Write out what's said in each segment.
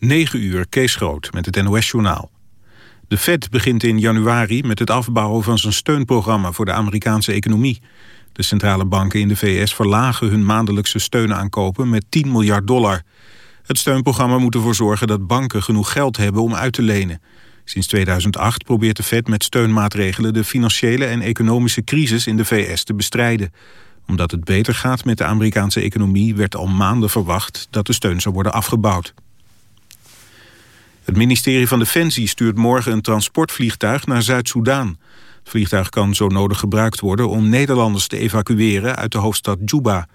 9 uur, Kees Groot, met het NOS-journaal. De Fed begint in januari met het afbouwen van zijn steunprogramma voor de Amerikaanse economie. De centrale banken in de VS verlagen hun maandelijkse steunaankopen met 10 miljard dollar. Het steunprogramma moet ervoor zorgen dat banken genoeg geld hebben om uit te lenen. Sinds 2008 probeert de Fed met steunmaatregelen de financiële en economische crisis in de VS te bestrijden. Omdat het beter gaat met de Amerikaanse economie werd al maanden verwacht dat de steun zou worden afgebouwd. Het ministerie van Defensie stuurt morgen een transportvliegtuig naar Zuid-Soedan. Het vliegtuig kan zo nodig gebruikt worden om Nederlanders te evacueren uit de hoofdstad Juba.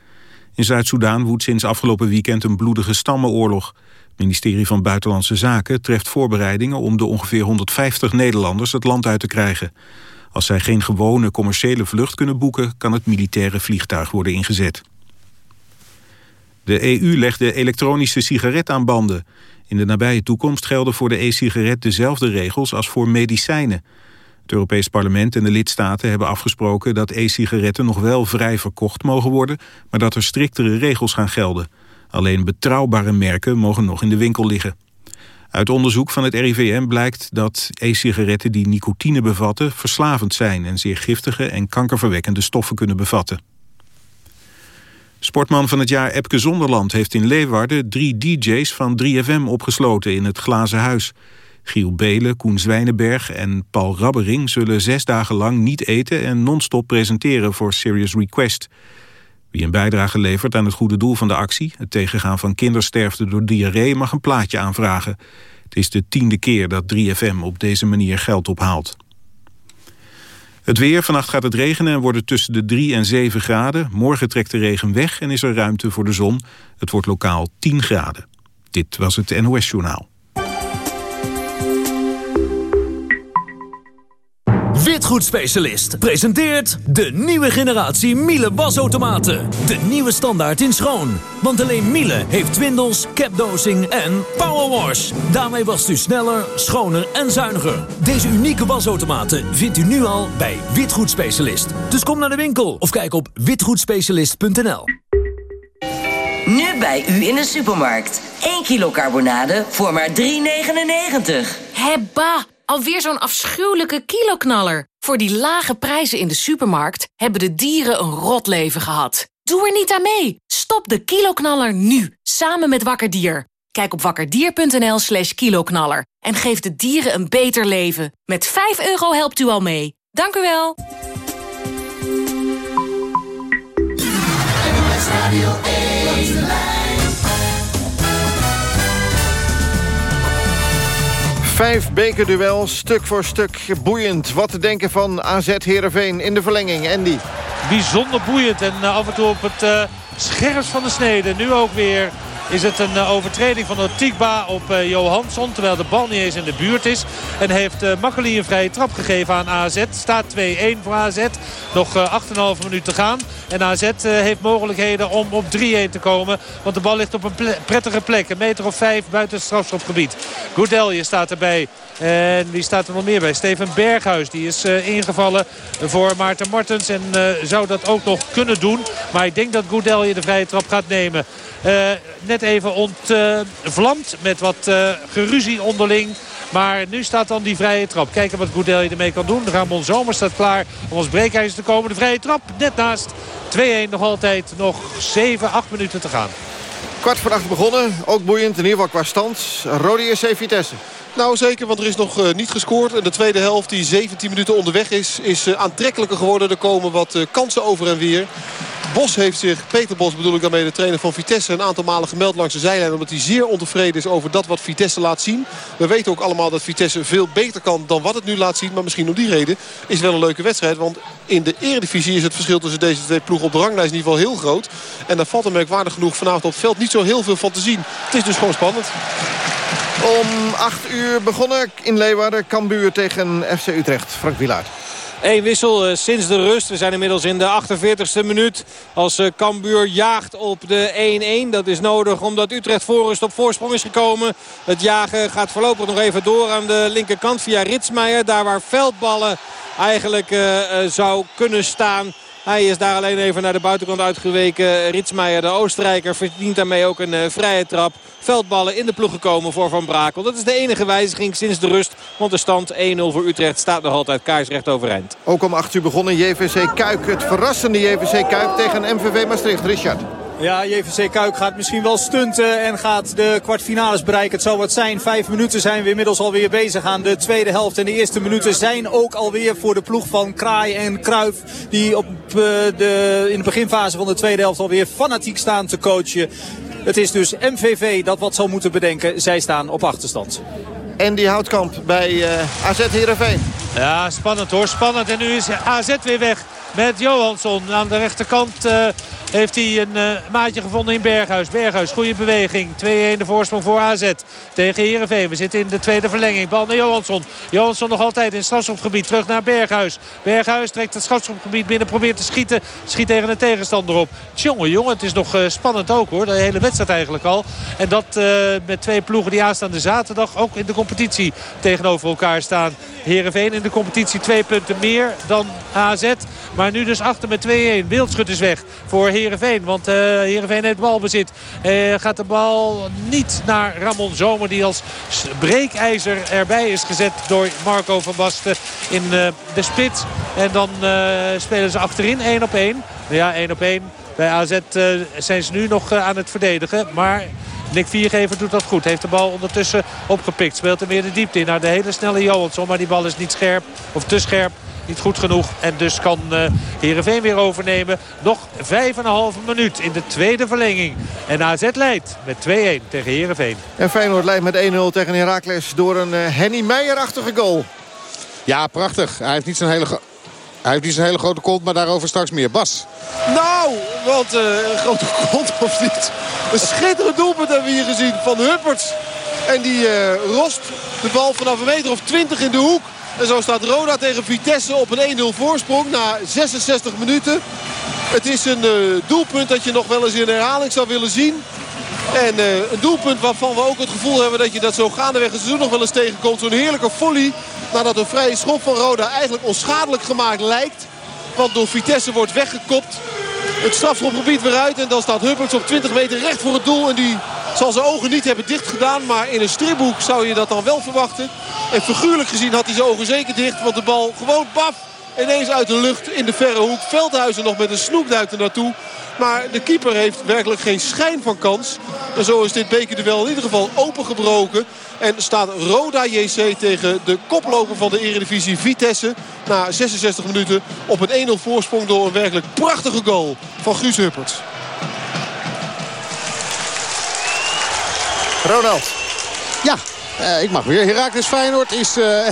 In Zuid-Soedan woedt sinds afgelopen weekend een bloedige stammenoorlog. Het ministerie van Buitenlandse Zaken treft voorbereidingen om de ongeveer 150 Nederlanders het land uit te krijgen. Als zij geen gewone commerciële vlucht kunnen boeken, kan het militaire vliegtuig worden ingezet. De EU legt de elektronische sigaret aan banden. In de nabije toekomst gelden voor de e-sigaret dezelfde regels als voor medicijnen. Het Europees Parlement en de lidstaten hebben afgesproken dat e-sigaretten nog wel vrij verkocht mogen worden, maar dat er striktere regels gaan gelden. Alleen betrouwbare merken mogen nog in de winkel liggen. Uit onderzoek van het RIVM blijkt dat e-sigaretten die nicotine bevatten verslavend zijn en zeer giftige en kankerverwekkende stoffen kunnen bevatten. Sportman van het jaar Epke Zonderland heeft in Leeuwarden drie DJ's van 3FM opgesloten in het Glazen Huis. Giel Belen, Koen Zwijnenberg en Paul Rabbering zullen zes dagen lang niet eten en non-stop presenteren voor Serious Request. Wie een bijdrage levert aan het goede doel van de actie, het tegengaan van kindersterfte door diarree, mag een plaatje aanvragen. Het is de tiende keer dat 3FM op deze manier geld ophaalt. Het weer, vannacht gaat het regenen en wordt het tussen de 3 en 7 graden. Morgen trekt de regen weg en is er ruimte voor de zon. Het wordt lokaal 10 graden. Dit was het NOS Journaal. Witgoedspecialist presenteert de nieuwe generatie Miele wasautomaten. De nieuwe standaard in schoon. Want alleen Miele heeft twindels, capdosing en powerwash. Daarmee wast u sneller, schoner en zuiniger. Deze unieke wasautomaten vindt u nu al bij Witgoedspecialist. Dus kom naar de winkel of kijk op witgoedspecialist.nl. Nu bij u in de supermarkt. 1 kilo carbonade voor maar 3,99. Hebba! Alweer zo'n afschuwelijke kiloknaller. Voor die lage prijzen in de supermarkt hebben de dieren een rot leven gehad. Doe er niet aan mee. Stop de kiloknaller nu, samen met Wakkerdier. Kijk op wakkerdier.nl slash kiloknaller en geef de dieren een beter leven. Met 5 euro helpt u al mee. Dank u wel. Vijf bekerduels, stuk voor stuk boeiend. Wat te denken van AZ Heerenveen in de verlenging, Andy? Bijzonder boeiend en uh, af en toe op het uh, van de snede. Nu ook weer is het een uh, overtreding van Tikba op uh, Johansson. Terwijl de bal niet eens in de buurt is. En heeft uh, Makkeli een vrije trap gegeven aan AZ. Staat 2-1 voor AZ. Nog 8,5 minuten te gaan. En AZ heeft mogelijkheden om op 3-1 te komen. Want de bal ligt op een prettige plek. Een meter of vijf buiten het strafschopgebied. Goudelje staat erbij. En wie staat er nog meer bij? Steven Berghuis. Die is uh, ingevallen voor Maarten Martens. En uh, zou dat ook nog kunnen doen. Maar ik denk dat Goudelje de vrije trap gaat nemen. Uh, net even ontvlamd met wat geruzie onderling. Maar nu staat dan die vrije trap. Kijken wat Goudelje ermee kan doen. Ramon Zomer staat klaar om als breekijzer te komen. De vrije trap net naast. 2-1 nog altijd. Nog 7, 8 minuten te gaan. Kwart voor acht begonnen. Ook boeiend in ieder geval qua stand. Rode SC Vitesse. Nou zeker, want er is nog uh, niet gescoord. En de tweede helft die 17 minuten onderweg is, is uh, aantrekkelijker geworden. Er komen wat uh, kansen over en weer. Bos heeft zich, Peter Bos bedoel ik daarmee, de trainer van Vitesse... een aantal malen gemeld langs de zijlijn... omdat hij zeer ontevreden is over dat wat Vitesse laat zien. We weten ook allemaal dat Vitesse veel beter kan dan wat het nu laat zien. Maar misschien om die reden is wel een leuke wedstrijd. Want in de eredivisie is het verschil tussen deze twee ploegen op de ranglijst in ieder geval heel groot. En daar valt er merkwaardig genoeg vanavond op het veld niet zo heel veel van te zien. Het is dus gewoon spannend. Om 8 uur begonnen in Leeuwarden. Cambuur tegen FC Utrecht. Frank Wilaert. Eén wissel uh, sinds de rust. We zijn inmiddels in de 48e minuut. Als uh, Cambuur jaagt op de 1-1. Dat is nodig omdat Utrecht voorrust op voorsprong is gekomen. Het jagen gaat voorlopig nog even door aan de linkerkant via Ritsmeijer. Daar waar veldballen eigenlijk uh, zou kunnen staan Hij is daar alleen even naar de buitenkant uitgeweken. Ritsmeijer, de Oostenrijker, verdient daarmee ook een vrije trap. Veldballen in de ploeg gekomen voor Van Brakel. Dat is de enige wijziging sinds de rust. Want de stand 1-0 voor Utrecht staat nog altijd kaarsrecht overeind. Ook om 8 uur begonnen JVC Kuik. Het verrassende JVC Kuik tegen MVV Maastricht. Richard. Ja, JVC Kuik gaat misschien wel stunten en gaat de kwartfinales bereiken. Het zou wat zijn. Vijf minuten zijn we inmiddels alweer bezig aan de tweede helft. En de eerste minuten zijn ook alweer voor de ploeg van Kraai en Kruif. Die op, uh, de, in de beginfase van de tweede helft alweer fanatiek staan te coachen. Het is dus MVV dat wat zal moeten bedenken. Zij staan op achterstand. En die Houtkamp bij uh, AZ Heerenveen. Ja, spannend hoor. Spannend. En nu is AZ weer weg met Johansson aan de rechterkant. Uh, heeft hij een uh, maatje gevonden in Berghuis. Berghuis, goede beweging. 2-1 de voorsprong voor AZ tegen Heerenveen. We zitten in de tweede verlenging. Bal naar Johansson. Johansson nog altijd in strafschopgebied. Terug naar Berghuis. Berghuis trekt het strafschopgebied binnen. Probeert te schieten. Schiet tegen een tegenstander op. Tjonge, jongen, het is nog uh, spannend ook hoor. De hele wedstrijd eigenlijk al. En dat uh, met twee ploegen die aanstaande zaterdag ook in de competitie tegenover elkaar staan. Heerenveen in de competitie twee punten meer dan AZ. Maar nu dus achter met 2-1. Wildschut is weg voor Heerenveen. Want uh, Heerenveen heeft balbezit. Uh, gaat de bal niet naar Ramon Zomer. Die als breekijzer erbij is gezet door Marco van Basten in uh, de spits. En dan spelen ze achterin 1 op 1. Ja, 1 op 1. Bij AZ zijn ze nu nog aan het verdedigen. Maar Nick Viergever doet dat goed. Heeft de bal ondertussen opgepikt. Speelt hem weer de diepte in naar de hele snelle Johansson. Maar die bal is niet scherp. Of te scherp. Niet goed genoeg. En dus kan uh, Heerenveen weer overnemen. Nog 5,5 minuut in de tweede verlenging. En AZ leidt met 2-1 tegen Heerenveen. En Feyenoord leidt met 1-0 tegen Heracles door een uh, Henny Meijer-achtige goal. Ja, prachtig. Hij heeft niet zo'n hele... Hij heeft niet zo'n hele grote kont, maar daarover straks meer. Bas. Nou, wat uh, een grote kont of niet. Een schitterend doelpunt hebben we hier gezien van Hupperts. En die uh, rost de bal vanaf een meter of 20 in de hoek. En zo staat Roda tegen Vitesse op een 1-0 voorsprong na 66 minuten. Het is een uh, doelpunt dat je nog wel eens in herhaling zou willen zien. En uh, een doelpunt waarvan we ook het gevoel hebben dat je dat zo gaandeweg het seizoen nog wel eens tegenkomt. Zo'n heerlijke volley nadat een vrije schop van Roda eigenlijk onschadelijk gemaakt lijkt. Want door Vitesse wordt weggekopt. Het strafschopgebied weer uit en dan staat Hupperts op 20 meter recht voor het doel. En die zal zijn ogen niet hebben dicht gedaan. Maar in een stripboek zou je dat dan wel verwachten. En figuurlijk gezien had hij zijn ogen zeker dicht. Want de bal gewoon baf ineens uit de lucht in de verre hoek. Veldhuizen nog met een snoepduik er naartoe. Maar de keeper heeft werkelijk geen schijn van kans. En zo is dit bekerduel in ieder geval opengebroken. En staat Roda JC tegen de koploper van de eredivisie Vitesse. Na 66 minuten op een 1-0 voorsprong door een werkelijk prachtige goal van Guus Hupperts. Ronald. Ja, uh, ik mag weer. Heracles Feyenoord is uh,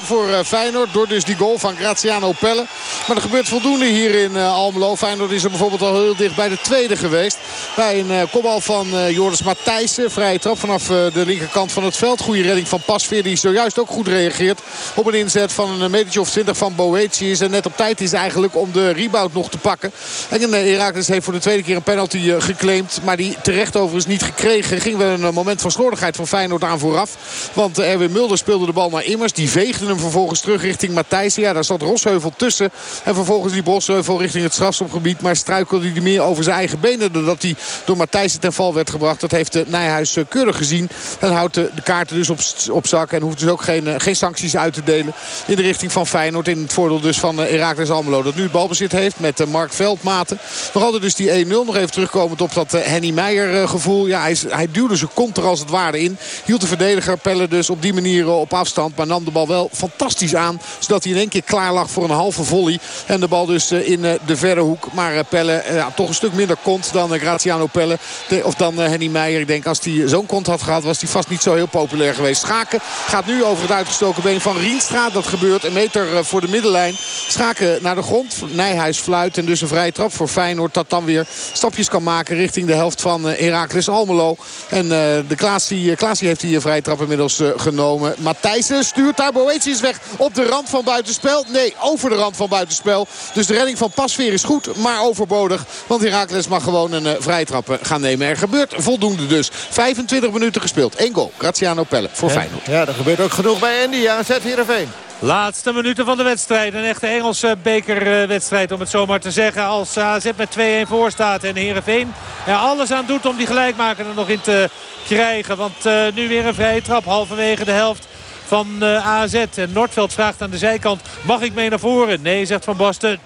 1-0 voor uh, Feyenoord. Door dus die goal van Graziano Pelle. Maar er gebeurt voldoende hier in Almelo. Feyenoord is er bijvoorbeeld al heel dicht bij de tweede geweest. Bij een kopbal van Joris Matthijssen. Vrije trap vanaf de linkerkant van het veld. Goede redding van Pasveer. Die zojuist ook goed reageert op een inzet van een metertje of 20 van Boetius. En net op tijd is eigenlijk om de rebound nog te pakken. En Heracles heeft voor de tweede keer een penalty geclaimd. Maar die terecht overigens niet gekregen. Ging wel een moment van slordigheid van Feyenoord aan vooraf. Want Erwin Mulder speelde de bal naar Immers. Die veegde hem vervolgens terug richting Matthijssen. Ja, daar zat Rosheuvel tussen. En vervolgens die Rosheuvel richting het strafschopgebied. Maar struikelde hij meer over zijn eigen benen. Doordat hij door Matthijssen ten val werd gebracht. Dat heeft de Nijhuis keurig gezien. En houdt de kaarten dus op, op zak. En hoeft dus ook geen, geen sancties uit te delen. In de richting van Feyenoord. In het voordeel dus van Heracles Almelo. Dat nu balbezit heeft met Mark Veldmaten. We hadden dus die 1-0. Nog even terugkomend op dat Henny Meijer gevoel. Ja, hij, hij duwde zijn kont er als het ware in. Hield de verdediger Pelle dus op die manier op afstand. Maar nam de bal wel fantastisch aan. Zodat hij in één keer klaar lag voor een halve volley. En de bal dus in de verre hoek. Maar Pelle ja, toch een stuk minder kont dan Graziano Pelle. Of dan Henny Meijer. Ik denk als hij zo'n kont had gehad was hij vast niet zo heel populair geweest. Schaken gaat nu over het uitgestoken been van Rienstra. Dat gebeurt een meter voor de middenlijn. Schaken naar de grond. Nijhuis fluit en dus een vrije trap voor Feyenoord. Dat dan weer stapjes kan maken richting de helft van Heracles Almelo. En de Klaasie, Klaasie heeft hier vrije trap inmiddels uh, genomen. Matthijssen stuurt daar. Boetius weg op de rand van buitenspel. Nee, over de rand van buitenspel. Dus de redding van Pasveer is goed, maar overbodig. Want Herakles mag gewoon een uh, vrije trap gaan nemen. Er gebeurt voldoende dus. 25 minuten gespeeld. Eén goal. Graziano Pelle voor Feyenoord. Ja, er gebeurt ook genoeg bij Andy. Ja, zet Heerenveen. Laatste minuten van de wedstrijd. Een echte Engelse bekerwedstrijd om het zo maar te zeggen. Als AZ met 2-1 voor staat en Heerenveen er alles aan doet om die gelijkmaker er nog in te krijgen. Want uh, nu weer een vrije trap halverwege de helft van uh, AZ. En Noordveld vraagt aan de zijkant, mag ik mee naar voren? Nee, zegt Van Basten.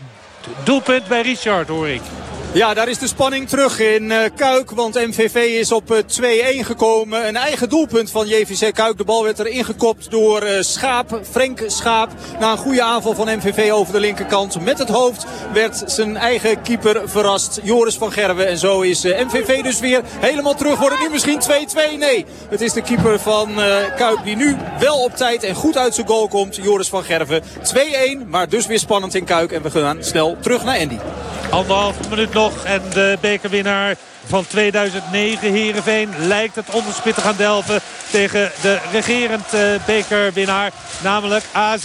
Doelpunt bij Richard hoor ik. Ja, daar is de spanning terug in uh, Kuik. Want MVV is op uh, 2-1 gekomen. Een eigen doelpunt van JVC Kuik. De bal werd er ingekopt door uh, Schaap, Frank Schaap. Na een goede aanval van MVV over de linkerkant. Met het hoofd werd zijn eigen keeper verrast. Joris van Gerwen. En zo is MVV dus weer helemaal terug. Wordt het nu misschien 2-2? Nee, het is de keeper van Kuik die nu wel op tijd en goed uit zijn goal komt. Joris van Gerwen. 2-1, maar dus weer spannend in Kuik. En we gaan snel terug naar Andy. Anderhalf minuut nog en de bekerwinnaar van 2009. Heerenveen lijkt het onderspit te gaan delven tegen de regerend uh, bekerwinnaar. Namelijk AZ.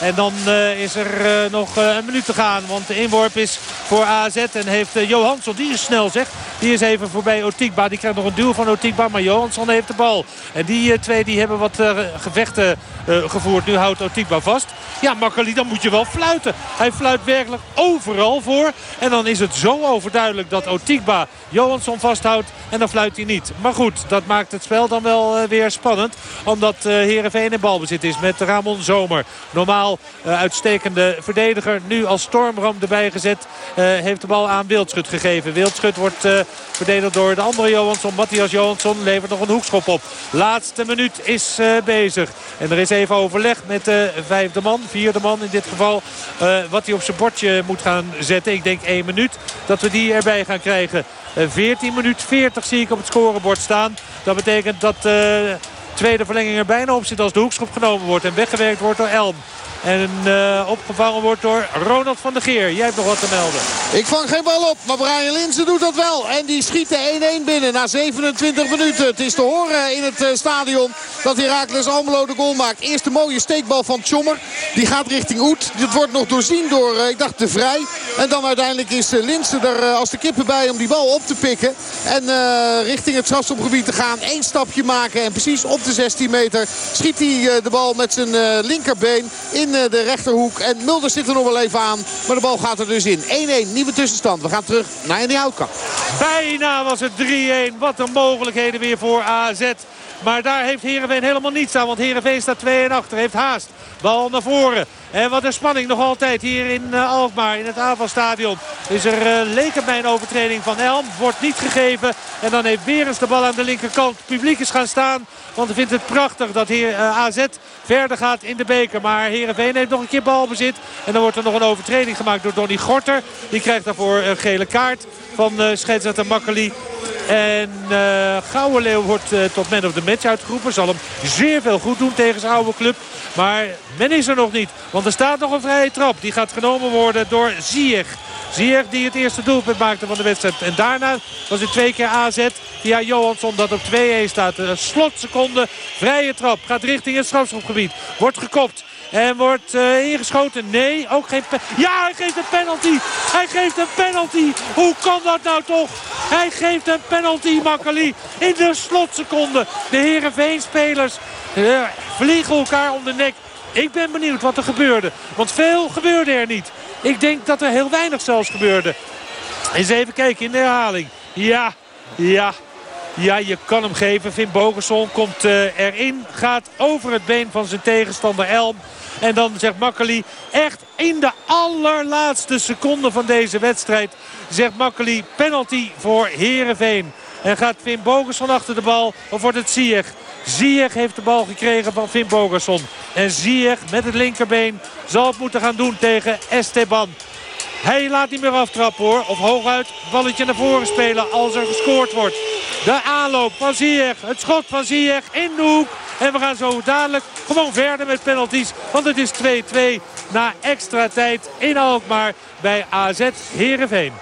En dan uh, is er uh, nog een minuut te gaan. Want de inworp is voor AZ. En heeft Johansson, die is snel zeg. Die is even voorbij Otikba. Die krijgt nog een duw van Otikba. Maar Johansson heeft de bal. En die twee die hebben wat gevechten gevoerd. Nu houdt Otikba vast. Ja, Makkeli, dan moet je wel fluiten. Hij fluit werkelijk overal voor. En dan is het zo overduidelijk dat Otikba Johansson vasthoudt. En dan fluit hij niet. Maar goed, dat maakt het spel dan wel uh, weer spannend. Omdat uh, Heerenveen in balbezit is met Ramon Zomer. Normaal uh, uitstekende verdediger. Nu als stormram erbij gezet. heeft de bal aan Wildschut gegeven. Wildschut wordt verdedigd door de andere Johansson. Matthias Johansson levert nog een hoekschop op. Laatste minuut is bezig. En er is even overleg met de vijfde man. Vierde man in dit geval. wat hij op zijn bordje moet gaan zetten. Ik denk één minuut dat we die erbij gaan krijgen. 14 minuut 40 zie ik op het scorebord staan. Dat betekent dat de tweede verlenging er bijna op zit als de hoekschop genomen wordt. En weggewerkt wordt door Elm. En uh, opgevangen wordt door Ronald van der Geer. Jij hebt nog wat te melden. Ik vang geen bal op, maar Brian Linsen doet dat wel. En die schiet de 1-1 binnen na 27 minuten. Het is te horen in het uh, stadion dat Heracles Almelo de goal maakt. Eerst de mooie steekbal van Tjommer. Die gaat richting Oet. Dit wordt nog doorzien door, uh, ik dacht, de Vrij. En dan uiteindelijk is Linsen er als de kippen bij om die bal op te pikken. En richting het strafstopgebied te gaan. Eén stapje maken en precies op de 16 meter schiet hij de bal met zijn linkerbeen in de rechterhoek. En Mulder zit er nog wel even aan. Maar de bal gaat er dus in. 1-1, nieuwe tussenstand. We gaan terug naar Andy Houtkamp. Bijna was het 3-1. Wat een mogelijkheden weer voor AZ. Maar daar heeft Heerenveen helemaal niets aan. Want Heerenveen staat 2 achter. Heeft haast. Bal naar voren. En wat een spanning nog altijd hier in uh, Alkmaar. In het aanvalstadion. Is er uh, leek het mij een overtreding van Elm. Wordt niet gegeven. En dan heeft Berens de bal aan de linkerkant. Het publiek is gaan staan. Want vindt het prachtig dat hier, uh, AZ verder gaat in de beker. Maar Heerenveen heeft nog een keer balbezit. En dan wordt er nog een overtreding gemaakt door Donny Gorter. Die krijgt daarvoor een gele kaart van uh, scheidsrechter Makkeli. En uh, Gouwenleeuw wordt uh, tot man of the match uitgeroepen. Zal hem zeer veel goed doen tegen zijn oude club. Maar men is er nog niet. Want er staat nog een vrije trap. Die gaat genomen worden door Ziyech. Ziyech die het eerste doelpunt maakte van de wedstrijd. En daarna was het twee keer AZ via Johansson dat op 2-1 staat. Een slotseconde. Vrije trap. Gaat richting het strafschopgebied. Wordt gekopt. En wordt uh, ingeschoten. Nee, ook geen Ja, hij geeft een penalty. Hij geeft een penalty. Hoe kan dat nou toch? Hij geeft een penalty, Makkeli. In de slotseconde. De Heerenveen-spelers uh, vliegen elkaar om de nek. Ik ben benieuwd wat er gebeurde. Want veel gebeurde er niet. Ik denk dat er heel weinig zelfs gebeurde. Eens even kijken in de herhaling. Ja, ja, ja, je kan hem geven. Finn Bogerson komt uh, erin. Gaat over het been van zijn tegenstander Elm. En dan zegt Makkeli echt in de allerlaatste seconde van deze wedstrijd. Zegt Makkeli penalty voor Herenveen. En gaat Finn Bogerson achter de bal of wordt het Ziyech? Ziyech heeft de bal gekregen van Finn Bogerson. En Ziyech met het linkerbeen zal het moeten gaan doen tegen Esteban. Hij laat niet meer aftrappen hoor. Of hooguit balletje naar voren spelen als er gescoord wordt. De aanloop van Ziyech. Het schot van Ziyech in de hoek. En we gaan zo dadelijk gewoon verder met penalties. Want het is 2-2 na extra tijd in Alkmaar bij AZ Heerenveen.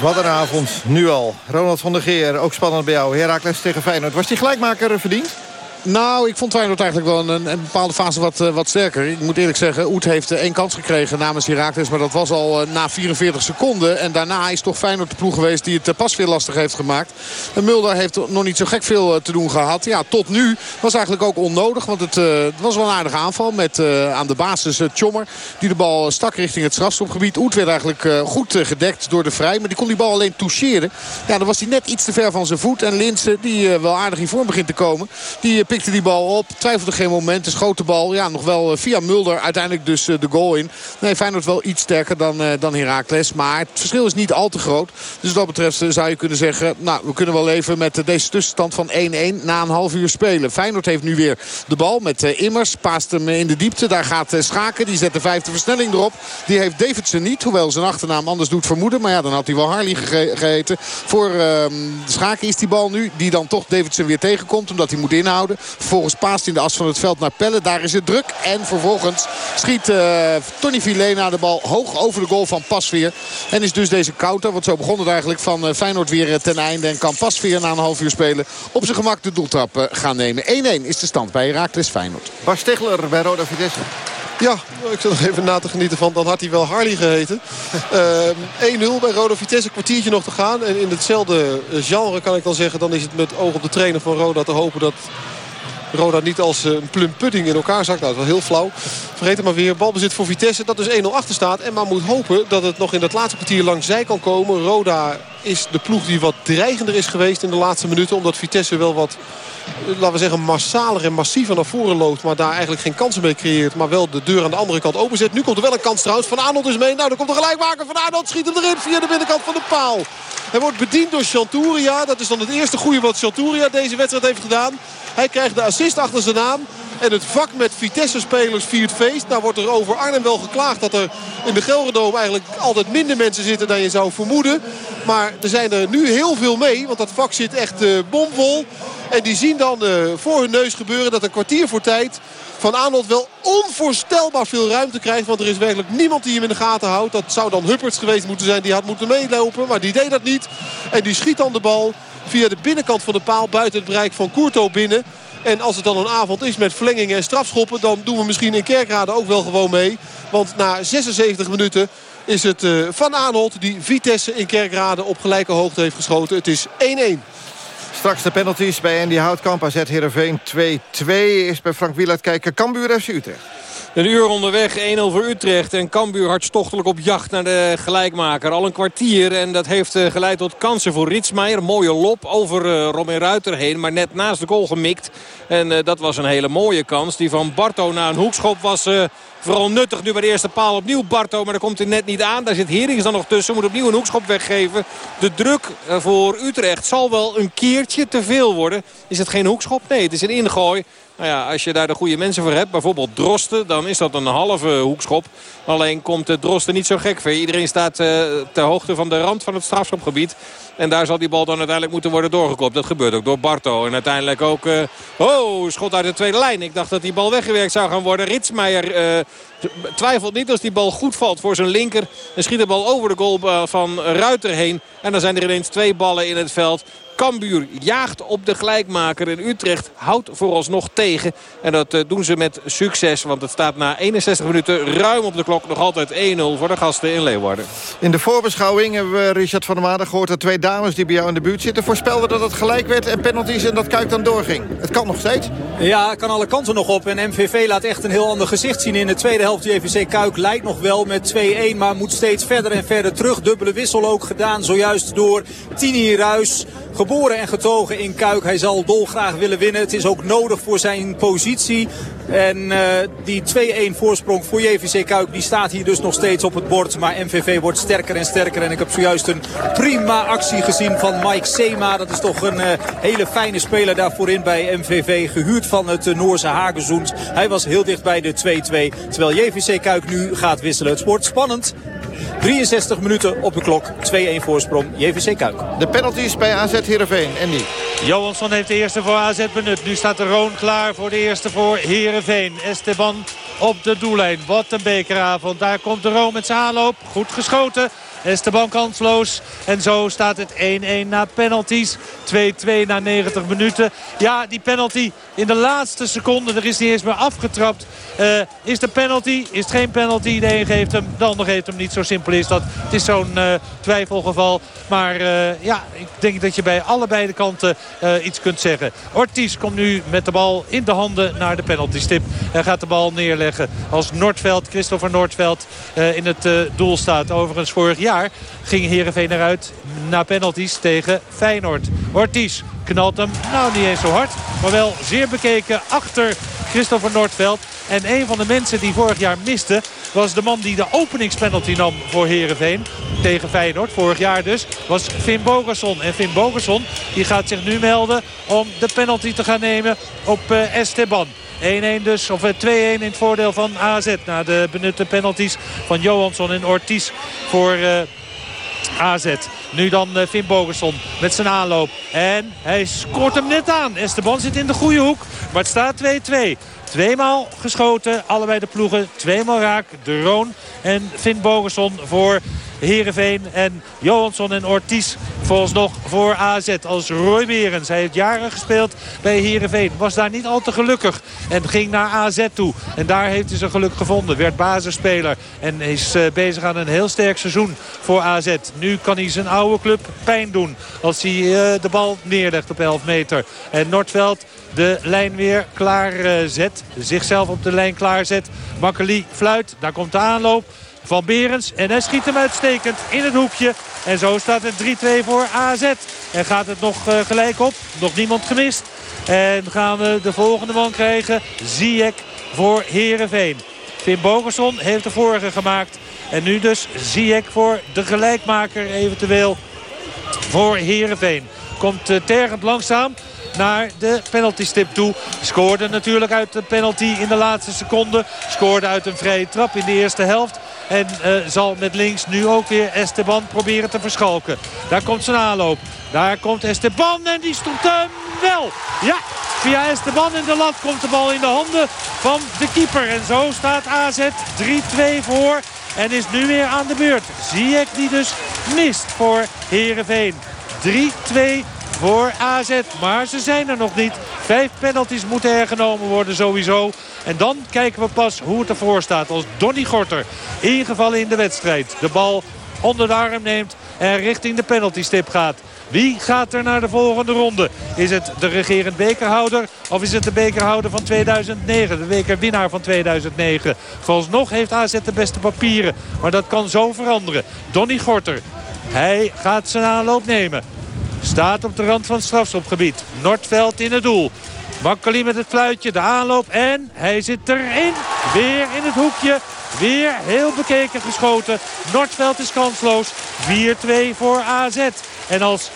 Wat een avond, nu al. Ronald van der Geer, ook spannend bij jou. Heracles tegen Feyenoord. Was die gelijkmaker verdiend? Nou, ik vond Feyenoord eigenlijk wel een, een bepaalde fase wat, uh, wat sterker. Ik moet eerlijk zeggen, Oet heeft uh, één kans gekregen namens Herakles. Maar dat was al uh, na 44 seconden. En daarna is toch Feyenoord de ploeg geweest die het pas veel lastig heeft gemaakt. En Mulder heeft nog niet zo gek veel te doen gehad. Ja, tot nu was eigenlijk ook onnodig. Want het, was wel een aardige aanval met aan de basis Tjommer. Die de bal stak richting het strafstopgebied. Oet werd eigenlijk goed gedekt door de Vrij. Maar die kon die bal alleen toucheren. Ja, dan was hij net iets te ver van zijn voet. En Linsen, die wel aardig in vorm begint te komen. Die pikte die bal op. Twijfelde geen moment. De schoten bal ja, nog wel eh, via Mulder. Uiteindelijk dus eh, de goal in. Nee, Feyenoord wel iets sterker dan, uh, dan Heracles. Maar het verschil is niet al te groot. Dus wat dat betreft zou je kunnen zeggen... Nou, we kunnen wel leven met deze tussenstand van 1-1 na een half uur spelen. Feyenoord heeft nu weer de bal met Immers. Paast hem in de diepte. Daar gaat Schaken. Die zet de vijfde versnelling erop. Die heeft Davidson niet. Hoewel zijn achternaam anders doet vermoeden. Maar ja, dan had hij wel Harley geheten. Voor uh, Schaken is die bal nu. Die dan toch Davidson weer tegenkomt. Omdat hij moet inhouden. Vervolgens paast in de as van het veld naar Pelle. Daar is het druk. En vervolgens schiet uh, Tony Vilena de bal hoog over de goal van Pasveer. En is dus deze counter, want zo begon het eigenlijk van uh, Feyenoord weer uh, ten einde. En kan Pasveer na een half uur spelen op zijn gemak de doeltrap gaan nemen. 1-1 is de stand bij Herakles Feyenoord. Bas Stegler bij Roda Vitesse. Ja, ik zit nog even na te genieten van. Dan had hij wel Harley geheten. Uh, 1-0 bij Roda Vitesse. Kwartiertje nog te gaan. En in hetzelfde genre kan ik dan zeggen. Dan is het met oog op de trainer van Roda te hopen dat Roda niet als eh, een plum pudding in elkaar zakt. Nou, dat is wel heel flauw. Vergeet het maar weer. Balbezit voor Vitesse. Dat dus 1-0 achter staat. En maar moet hopen dat het nog in dat laatste kwartier langs zij kan komen. Roda is de ploeg die wat dreigender is geweest in de laatste minuten. Omdat Vitesse wel wat, eh, laten we zeggen, massaler en massiever naar voren loopt. Maar daar eigenlijk geen kansen mee creëert. Maar wel de deur aan de andere kant openzet. Nu komt er wel een kans trouwens. Van Arnold is mee. Nou, dan komt er gelijkmaker. Van Arnold schiet hem erin via de binnenkant van de paal. Hij wordt bediend door Chanturia. Dat is dan het eerste goede wat Chanturia deze wedstrijd heeft gedaan. Hij krijgt de assist achter zijn naam. En het vak met Vitesse-spelers viert feest. Nou wordt er over Arnhem wel geklaagd dat er in de Gelredome eigenlijk altijd minder mensen zitten dan je zou vermoeden. Maar er zijn er nu heel veel mee. Want dat vak zit echt uh, bomvol. En die zien dan uh, voor hun neus gebeuren dat een kwartier voor tijd van Arnold wel onvoorstelbaar veel ruimte krijgt. Want er is werkelijk niemand die hem in de gaten houdt. Dat zou dan Hupperts geweest moeten zijn. Die had moeten meelopen. Maar die deed dat niet. En die schiet dan de bal via de binnenkant van de paal buiten het bereik van Courto binnen. En als het dan een avond is met verlengingen en strafschoppen... dan doen we misschien in Kerkrade ook wel gewoon mee. Want na 76 minuten is het uh, Van Arnold die Vitesse in Kerkrade op gelijke hoogte heeft geschoten. Het is 1-1. Straks de penalties bij Andy Houtkamp. AZ Heerenveen 2-2 is bij Frank Wielert kijken. Cambuur FC Utrecht. Een uur onderweg, 1-0 voor Utrecht. En Cambuur hartstochtelijk op jacht naar de gelijkmaker. Al een kwartier en dat heeft eh, geleid tot kansen voor Ritsmeijer. Mooie lop over uh, Robin Ruiter heen, maar net naast de goal gemikt. En uh, dat was een hele mooie kans. Die van Barto na een hoekschop was vooral nuttig. Nu bij de eerste paal opnieuw Barto, maar daar komt hij net niet aan. Daar zit Herings dan nog tussen, moet opnieuw een hoekschop weggeven. De druk voor Utrecht zal wel een keertje te veel worden. Is het geen hoekschop? Nee, het is een ingooi. Nou ja, als je daar de goede mensen voor hebt, bijvoorbeeld Drosten... dan is dat een halve hoekschop. Alleen komt Drosten niet zo gek ver. Iedereen staat uh, ter hoogte van de rand van het strafschopgebied. En daar zal die bal dan uiteindelijk moeten worden doorgekopt. Dat gebeurt ook door Barto. En uiteindelijk ook... Uh, oh, schot uit de tweede lijn. Ik dacht dat die bal weggewerkt zou gaan worden. Ritsmeijer uh, twijfelt niet als die bal goed valt voor zijn linker. En schiet de bal over de goal van Ruiter heen. En dan zijn er ineens twee ballen in het veld. Cambuur jaagt op de gelijkmaker. En Utrecht houdt vooralsnog tegen. En dat uh, doen ze met succes. Want het staat na 61 minuten ruim op de klok. Nog altijd 1-0 voor de gasten in Leeuwarden. In de voorbeschouwing hebben we Richard van der Maarden gehoord... dat twee dames die bij jou in de buurt zitten voorspelden dat het gelijk werd... en penalties en dat Kuik dan doorging. Het kan nog steeds. Ja, het kan alle kanten nog op. En MVV laat echt een heel ander gezicht zien in de tweede helft. JVC Kuik lijkt nog wel met 2-1, maar moet steeds verder en verder terug. Dubbele wissel ook gedaan zojuist door Tini Ruis. Geboren en getogen in Kuik. Hij zal dolgraag willen winnen. Het is ook nodig voor zijn positie. En uh, die 2-1 voorsprong voor JVC Kuik die staat hier dus nog steeds op het bord. Maar MVV wordt sterker en sterker. En ik heb zojuist een prima actie gezien van Mike Sema. Dat is toch een uh, hele fijne speler daarvoor in bij MVV. Gehuurd van het uh, Noorse Hagenzoend. Hij was heel dicht bij de 2-2. Terwijl JVC Kuik nu gaat wisselen. Het wordt spannend. 63 minuten op de klok. 2-1 voorsprong JVC Kuik. De penalties bij AZ Heerenveen. Andy. Johansson heeft de eerste voor AZ benut. Nu staat de Roon klaar voor de eerste voor Heerenveen. Esteban op de doellijn. Wat een bekeravond. Daar komt de Roon met zijn aanloop. Goed geschoten. Esteban kansloos. En zo staat het 1-1 na penalties. 2-2 na 90 minuten. Ja, die penalty in de laatste seconde. Er is niet eens meer afgetrapt. Uh, is de penalty? Is het geen penalty? De een geeft hem, de ander geeft hem niet. Zo simpel is dat. Het is zo'n uh, twijfelgeval. Maar uh, ja, ik denk dat je bij allebei de kanten iets kunt zeggen. Ortiz komt nu met de bal in de handen naar de penaltystip. Hij gaat de bal neerleggen als Noordveld, Christopher Noordveld in het doel staat. Overigens vorig jaar ging Heerenveen eruit na penalties tegen Feyenoord. Ortiz knalt hem, nou niet eens zo hard, maar wel zeer bekeken achter Christopher Noordveld. En een van de mensen die vorig jaar miste was de man die de openingspenalty nam voor Herenveen tegen Feyenoord. Vorig jaar dus was Finn Bogerson. En Finn Bogerson die gaat zich nu melden om de penalty te gaan nemen op uh, Esteban. 1-1 dus, of 2-1 eh, in het voordeel van AZ. Na de benutte penalties van Johansson en Ortiz voor... Uh, AZ. Nu dan Finn Bogerson met zijn aanloop. En hij scoort hem net aan. Esteban zit in de goede hoek. Maar het staat 2-2. Tweemaal geschoten, allebei de ploegen. Tweemaal raak, de Roon en Finn Bogerson voor Heerenveen. En Johansson en Ortiz nog voor AZ als Roy Berens. Hij heeft jaren gespeeld bij Heerenveen. Was daar niet al te gelukkig. En ging naar AZ toe. En daar heeft hij zijn geluk gevonden. Werd basisspeler. En is eh, bezig aan een heel sterk seizoen voor AZ. Nu kan hij zijn oude club pijn doen. Als hij eh, de bal neerlegt op 11 meter. En Noordveld de lijn weer klaar zet. Zichzelf op de lijn klaarzet. Makkeli fluit. Daar komt de aanloop van Berens. En hij schiet hem uitstekend in het hoekje. En zo staat het 3-2 voor AZ. En gaat het nog uh, gelijk op. Nog niemand gemist. En gaan we de volgende man krijgen. Ziek voor Herenveen. Finn Bogerson heeft de vorige gemaakt. En nu dus Ziek voor de gelijkmaker eventueel voor Herenveen. Komt uh, tergend langzaam naar de penaltystip toe. Scoorde natuurlijk uit de penalty in de laatste seconde. Scoorde uit een vrije trap in de eerste helft. En uh, zal met links nu ook weer Esteban proberen te verschalken. Daar komt zijn aanloop. Daar komt Esteban en die stond hem wel. Ja, via Esteban in de lat komt de bal in de handen van de keeper. En zo staat AZ 3-2 voor. En is nu weer aan de beurt. Ziyech die dus mist voor Heerenveen. 3-2 voor AZ. Maar ze zijn er nog niet. Vijf penalties moeten er genomen worden sowieso. En dan kijken we pas hoe het ervoor staat. Als Donny Gorter ingevallen in de wedstrijd. De bal onder de arm neemt en richting de penaltystip gaat. Wie gaat er naar de volgende ronde? Is het de regerend bekerhouder of is het de bekerhouder van 2009? De bekerwinnaar van 2009. Vooralsnog heeft AZ de beste papieren. Maar dat kan zo veranderen. Donny Gorter. Hij gaat zijn aanloop nemen. Staat op de rand van het strafschopgebied. Noordveld in het doel. Makkeli met het fluitje, de aanloop en hij zit erin. Weer in het hoekje. Weer heel bekeken geschoten. Noordveld is kansloos. 4-2 voor AZ. En als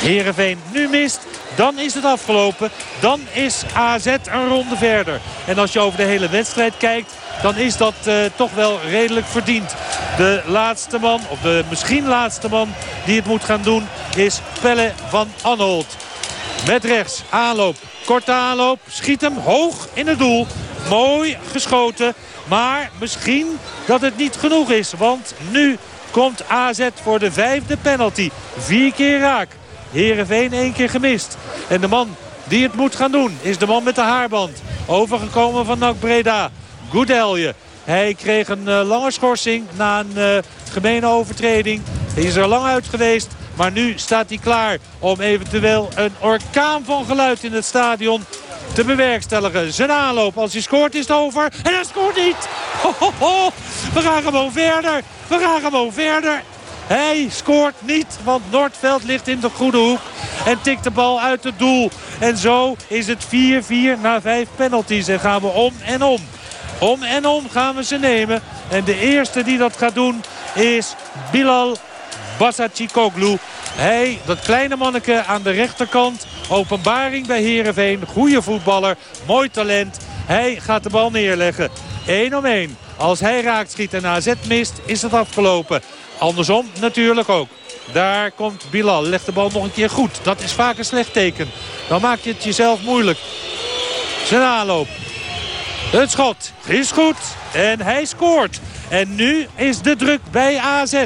Heerenveen nu mist, dan is het afgelopen. Dan is AZ een ronde verder. En als je over de hele wedstrijd kijkt, dan is dat uh, toch wel redelijk verdiend. De laatste man, of de misschien laatste man die het moet gaan doen, is Pelle van Anholt. Met rechts, aanloop, korte aanloop, schiet hem hoog in het doel. Mooi geschoten, maar misschien dat het niet genoeg is. Want nu komt AZ voor de vijfde penalty. Vier keer raak. Heerenveen één keer gemist. En de man die het moet gaan doen is de man met de haarband. Overgekomen van NAC Breda. Goudelje. Hij kreeg een uh, lange schorsing na een uh, gemene overtreding. Hij is er lang uit geweest. Maar nu staat hij klaar om eventueel een orkaan van geluid in het stadion te bewerkstelligen. Zijn aanloop, als hij scoort is het over. En hij scoort niet! We gaan gewoon verder. We gaan gewoon verder. Hij scoort niet, want Noordveld ligt in de goede hoek. En tikt de bal uit het doel. En zo is het 4-4 na 5 penalties. En gaan we om en om. Om en om gaan we ze nemen. En de eerste die dat gaat doen is Bilal Basacikoglu. Hij, dat kleine manneke aan de rechterkant. Openbaring bij Heerenveen. Goede voetballer. Mooi talent. Hij gaat de bal neerleggen. 1 om 1. Als hij raakt schiet en AZ mist, is het afgelopen. Andersom natuurlijk ook. Daar komt Bilal. Legt de bal nog een keer goed. Dat is vaak een slecht teken. Dan maak je het jezelf moeilijk. Zijn aanloop. Het schot is goed. En hij scoort. En nu is de druk bij AZ.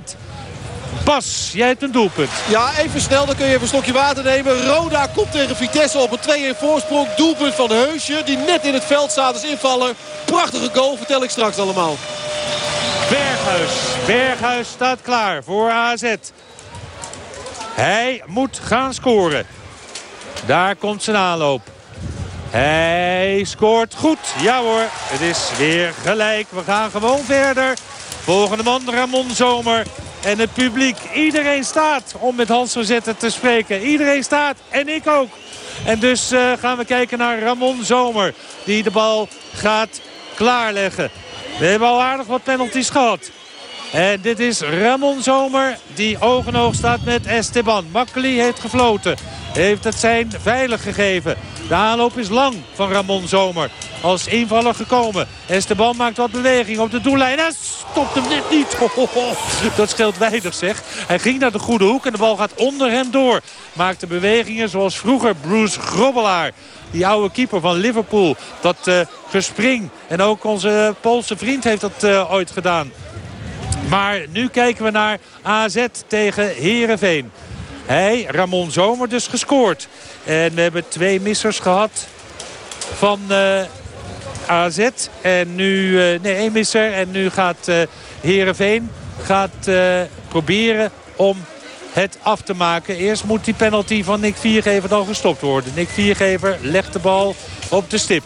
Bas, jij hebt een doelpunt. Ja, even snel, dan kun je even een slokje water nemen. Roda komt tegen Vitesse op een 2-1 voorsprong. Doelpunt van Heusje, die net in het veld staat als invaller. Prachtige goal, vertel ik straks allemaal. Berghuis. Berghuis staat klaar voor AZ. Hij moet gaan scoren. Daar komt zijn aanloop. Hij scoort goed. Ja hoor, het is weer gelijk. We gaan gewoon verder. Volgende man Ramon Zomer. En het publiek, iedereen staat om met Hans Verzetten te spreken. Iedereen staat en ik ook. En dus uh, gaan we kijken naar Ramon Zomer. Die de bal gaat klaarleggen. We hebben al aardig wat penalties gehad. En dit is Ramon Zomer die oog in oog staat met Esteban. Makkeli heeft gefloten. Heeft het zijn veilig gegeven. De aanloop is lang van Ramon Zomer. Als invaller gekomen. Esteban maakt wat beweging op de doellijn. En stopt hem net niet. dat scheelt weinig zeg. Hij ging naar de goede hoek en de bal gaat onder hem door. Maakte bewegingen zoals vroeger Bruce Grobbelaar. Die oude keeper van Liverpool. Dat uh, gespring. En ook onze Poolse vriend heeft dat uh, ooit gedaan. Maar nu kijken we naar AZ tegen Heerenveen. Hij, Ramon Zomer, dus gescoord. En we hebben twee missers gehad van uh, AZ. En nu, uh, nee, één misser. En nu gaat uh, Heerenveen gaat, proberen om het af te maken. Eerst moet die penalty van Nick Viergever dan gestopt worden. Nick Viergever legt de bal op de stip.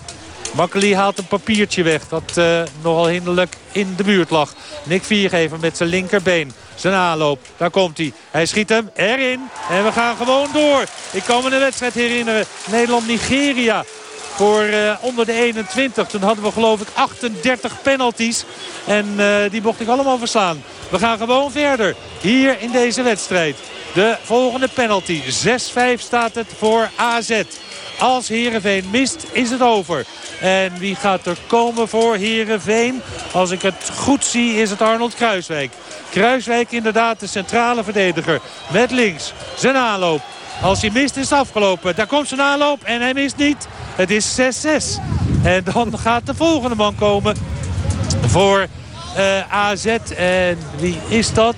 Makkeli haalt een papiertje weg dat uh, nogal hinderlijk in de buurt lag. Nick Viergever met zijn linkerbeen. Zijn aanloop, daar komt hij. Hij schiet hem erin en we gaan gewoon door. Ik kan me de wedstrijd herinneren. Nederland-Nigeria voor uh, onder de 21. Toen hadden we geloof ik 38 penalties. En uh, die mocht ik allemaal verslaan. We gaan gewoon verder. Hier in deze wedstrijd. De volgende penalty. 6-5 staat het voor AZ. Als Heerenveen mist, is het over. En wie gaat er komen voor Heerenveen? Als ik het goed zie, is het Arnold Kruiswijk. Kruiswijk inderdaad de centrale verdediger. Met links zijn aanloop. Als hij mist is het afgelopen. Daar komt zijn aanloop en hij mist niet. Het is 6-6. En dan gaat de volgende man komen voor uh, AZ. En wie is dat?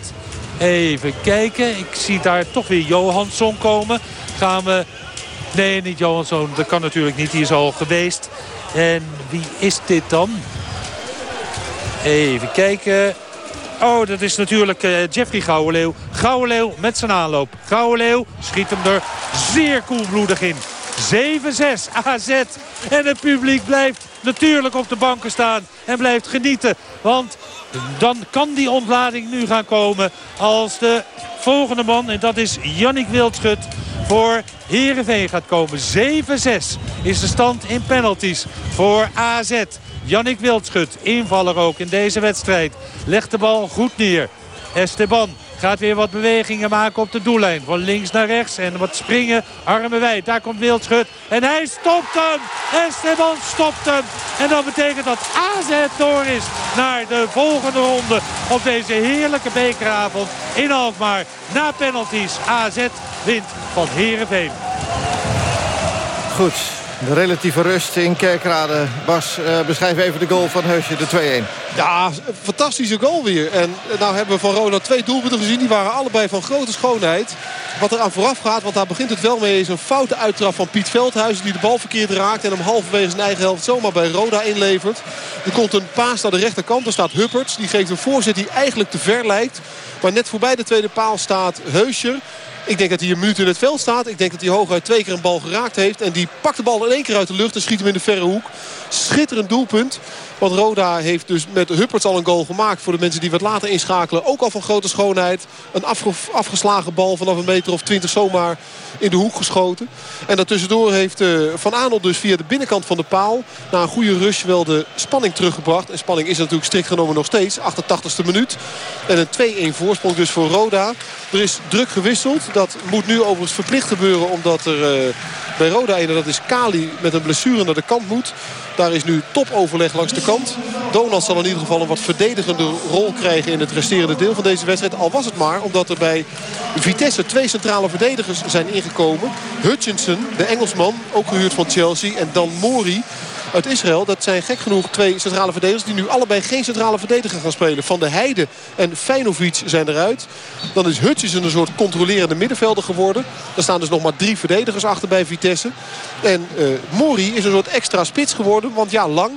Even kijken. Ik zie daar toch weer Johansson komen. Gaan we... Nee, niet Johansson. Dat kan natuurlijk niet. Die is al geweest. En wie is dit dan? Even kijken. Oh, dat is natuurlijk uh, Jeffrey Gouwenleeuw. Gouwenleeuw met zijn aanloop. Gouwenleeuw schiet hem er zeer koelbloedig in. 7-6 AZ. En het publiek blijft natuurlijk op de banken staan. En blijft genieten. Want dan kan die ontlading nu gaan komen. Als de volgende man, en dat is Jannik Wildschut, voor Heerenveen gaat komen. 7-6 is de stand in penalties voor AZ. Jannik Wildschut, invaller ook in deze wedstrijd. Legt de bal goed neer. Esteban Gaat weer wat bewegingen maken op de doellijn. Van links naar rechts en wat springen. Armen wijd. Daar komt Wildschut. En hij stopt hem. Esteban stopt hem. En dat betekent dat AZ door is naar de volgende ronde. Op deze heerlijke bekeravond in Alkmaar. Na penalties. AZ wint van Heerenveen. Goed, de relatieve rust in Kerkrade. Bas, uh, beschrijf even de goal van Heusje, de 2-1. Ja, fantastische goal weer. En nou hebben we van Roda twee doelpunten gezien. Die waren allebei van grote schoonheid. Wat er aan vooraf gaat, want daar begint het wel mee... is een foute uittrap van Piet Veldhuizen die de bal verkeerd raakt... en hem halverwege zijn eigen helft zomaar bij Roda inlevert. Er komt een paas naar de rechterkant. Er staat Hupperts. Die geeft een voorzet die eigenlijk te ver lijkt. Maar net voorbij de tweede paal staat Heusje. Ik denk dat hij een minuut in het veld staat. Ik denk dat hij hooguit twee keer een bal geraakt heeft. En die pakt de bal in één keer uit de lucht en schiet hem in de verre hoek. Schitterend doelpunt. Want Roda heeft dus met Hupperts al een goal gemaakt. Voor de mensen die wat later inschakelen. Ook al van grote schoonheid. Een afgeslagen bal vanaf een meter of twintig zomaar in de hoek geschoten. En daartussendoor heeft uh, Van Aanel dus via de binnenkant van de paal... na een goede rush wel de spanning teruggebracht. En spanning is natuurlijk strikt genomen nog steeds. 88ste minuut. En een 2-1 voorsprong dus voor Roda. Er is druk gewisseld. Dat moet nu overigens verplicht gebeuren. Omdat er uh, bij Roda een, dat is Kali met een blessure naar de kant moet. Daar is nu topoverleg langs de kant. Donald zal in ieder geval een wat verdedigende rol krijgen in het resterende deel van deze wedstrijd. Al was het maar omdat er bij Vitesse twee centrale verdedigers zijn ingekomen. Hutchinson, de Engelsman, ook gehuurd van Chelsea. En Dan Mori, uit Israël. Dat zijn gek genoeg twee centrale verdedigers die nu allebei geen centrale verdediger gaan spelen. Van de Heide en Feinovic zijn eruit. Dan is Hutchison een soort controlerende middenvelder geworden. Er staan dus nog maar drie verdedigers achter bij Vitesse. En uh, Mori is een soort extra spits geworden. Want ja, lang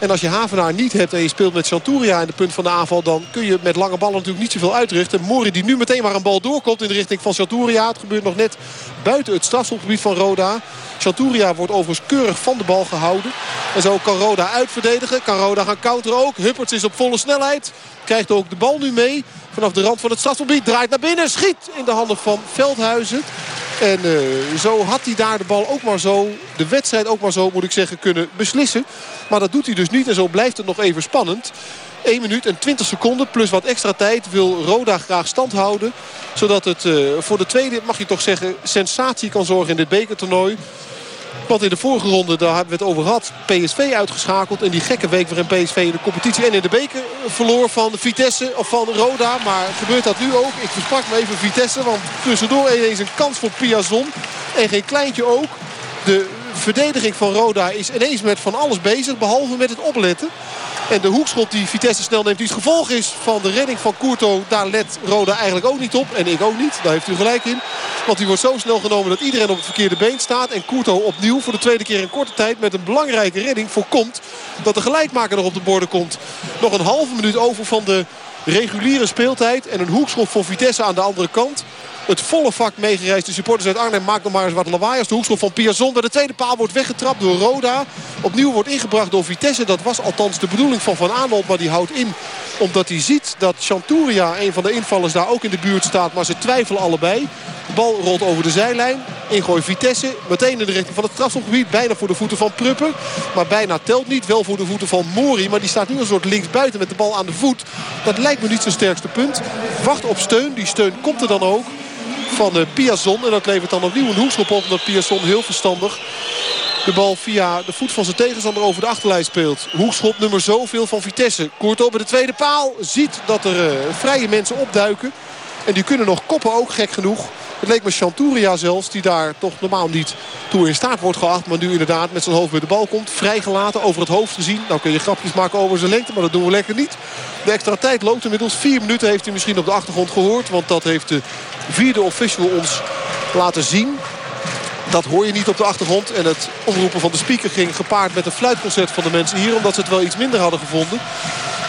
en als je Havenaar niet hebt en je speelt met Chanturia in de punt van de aanval... dan kun je met lange ballen natuurlijk niet zoveel uitrichten. Mori die nu meteen maar een bal doorkomt in de richting van Chanturia. Het gebeurt nog net buiten het strafschopgebied van Roda. Chanturia wordt overigens keurig van de bal gehouden. En zo kan Roda uitverdedigen. Kan Roda gaan counteren ook. Hupperts is op volle snelheid. Krijgt ook de bal nu mee. Vanaf de rand van het strafgebied draait naar binnen. Schiet in de handen van Veldhuizen. En uh, zo had hij daar de bal ook maar zo, de wedstrijd ook maar zo moet ik zeggen, kunnen beslissen. Maar dat doet hij dus niet en zo blijft het nog even spannend. 1 minuut en 20 seconden plus wat extra tijd wil Roda graag stand houden. Zodat het uh, voor de tweede, mag je toch zeggen, sensatie kan zorgen in dit bekertoernooi. Want in de vorige ronde, daar hebben we het over gehad, PSV uitgeschakeld. En die gekke week waarin PSV in de competitie en in de beker verloor van Vitesse of van Roda. Maar gebeurt dat nu ook? Ik versprak me even Vitesse, want tussendoor ineens een kans voor Piazon. En geen kleintje ook. De verdediging van Roda is ineens met van alles bezig, behalve met het opletten. En de hoekschop die Vitesse snel neemt, die het gevolg is van de redding van Courto. Daar let Roda eigenlijk ook niet op. En ik ook niet, daar heeft u gelijk in. Want die wordt zo snel genomen dat iedereen op het verkeerde been staat. En Courto opnieuw voor de tweede keer in korte tijd met een belangrijke redding voorkomt. Dat de gelijkmaker nog op de borden komt. Nog een halve minuut over van de reguliere speeltijd. En een hoekschop voor Vitesse aan de andere kant het volle vak meegereisd. De supporters uit Arnhem maakt nog maar eens wat lawaai. Als de hoekschop van Piazon de tweede paal wordt weggetrapt door Roda. Opnieuw wordt ingebracht door Vitesse. Dat was althans de bedoeling van Van Aanholt. Maar die houdt in omdat hij ziet dat Chanturia, een van de invallers, daar ook in de buurt staat. Maar ze twijfelen allebei. De bal rolt over de zijlijn. Ingooi Vitesse. Meteen in de richting van het strafschopgebied. Bijna voor de voeten van Pruppen. Maar bijna telt niet. Wel voor de voeten van Mori. Maar die staat nu een soort linksbuiten met de bal aan de voet. Dat lijkt me niet zijn sterkste punt. Wacht op steun. Die steun komt er dan ook van uh, Piazon. En dat levert dan opnieuw een hoekschop op. Omdat Piazon heel verstandig de bal via de voet van zijn tegenstander over de achterlijn speelt. Hoekschop nummer zoveel van Vitesse. Koert op de tweede paal. Ziet dat er uh, vrije mensen opduiken. En die kunnen nog koppen ook gek genoeg. Het leek me Chanturia zelfs, die daar toch normaal niet toe in staat wordt geacht. Maar nu inderdaad met zijn hoofd bij de bal komt. Vrijgelaten, over het hoofd gezien. Nou kun je grapjes maken over zijn lengte, maar dat doen we lekker niet. De extra tijd loopt inmiddels. Vier minuten heeft hij misschien op de achtergrond gehoord. Want dat heeft de vierde official ons laten zien. Dat hoor je niet op de achtergrond. En het omroepen van de speaker ging gepaard met een fluitconcert van de mensen hier. Omdat ze het wel iets minder hadden gevonden.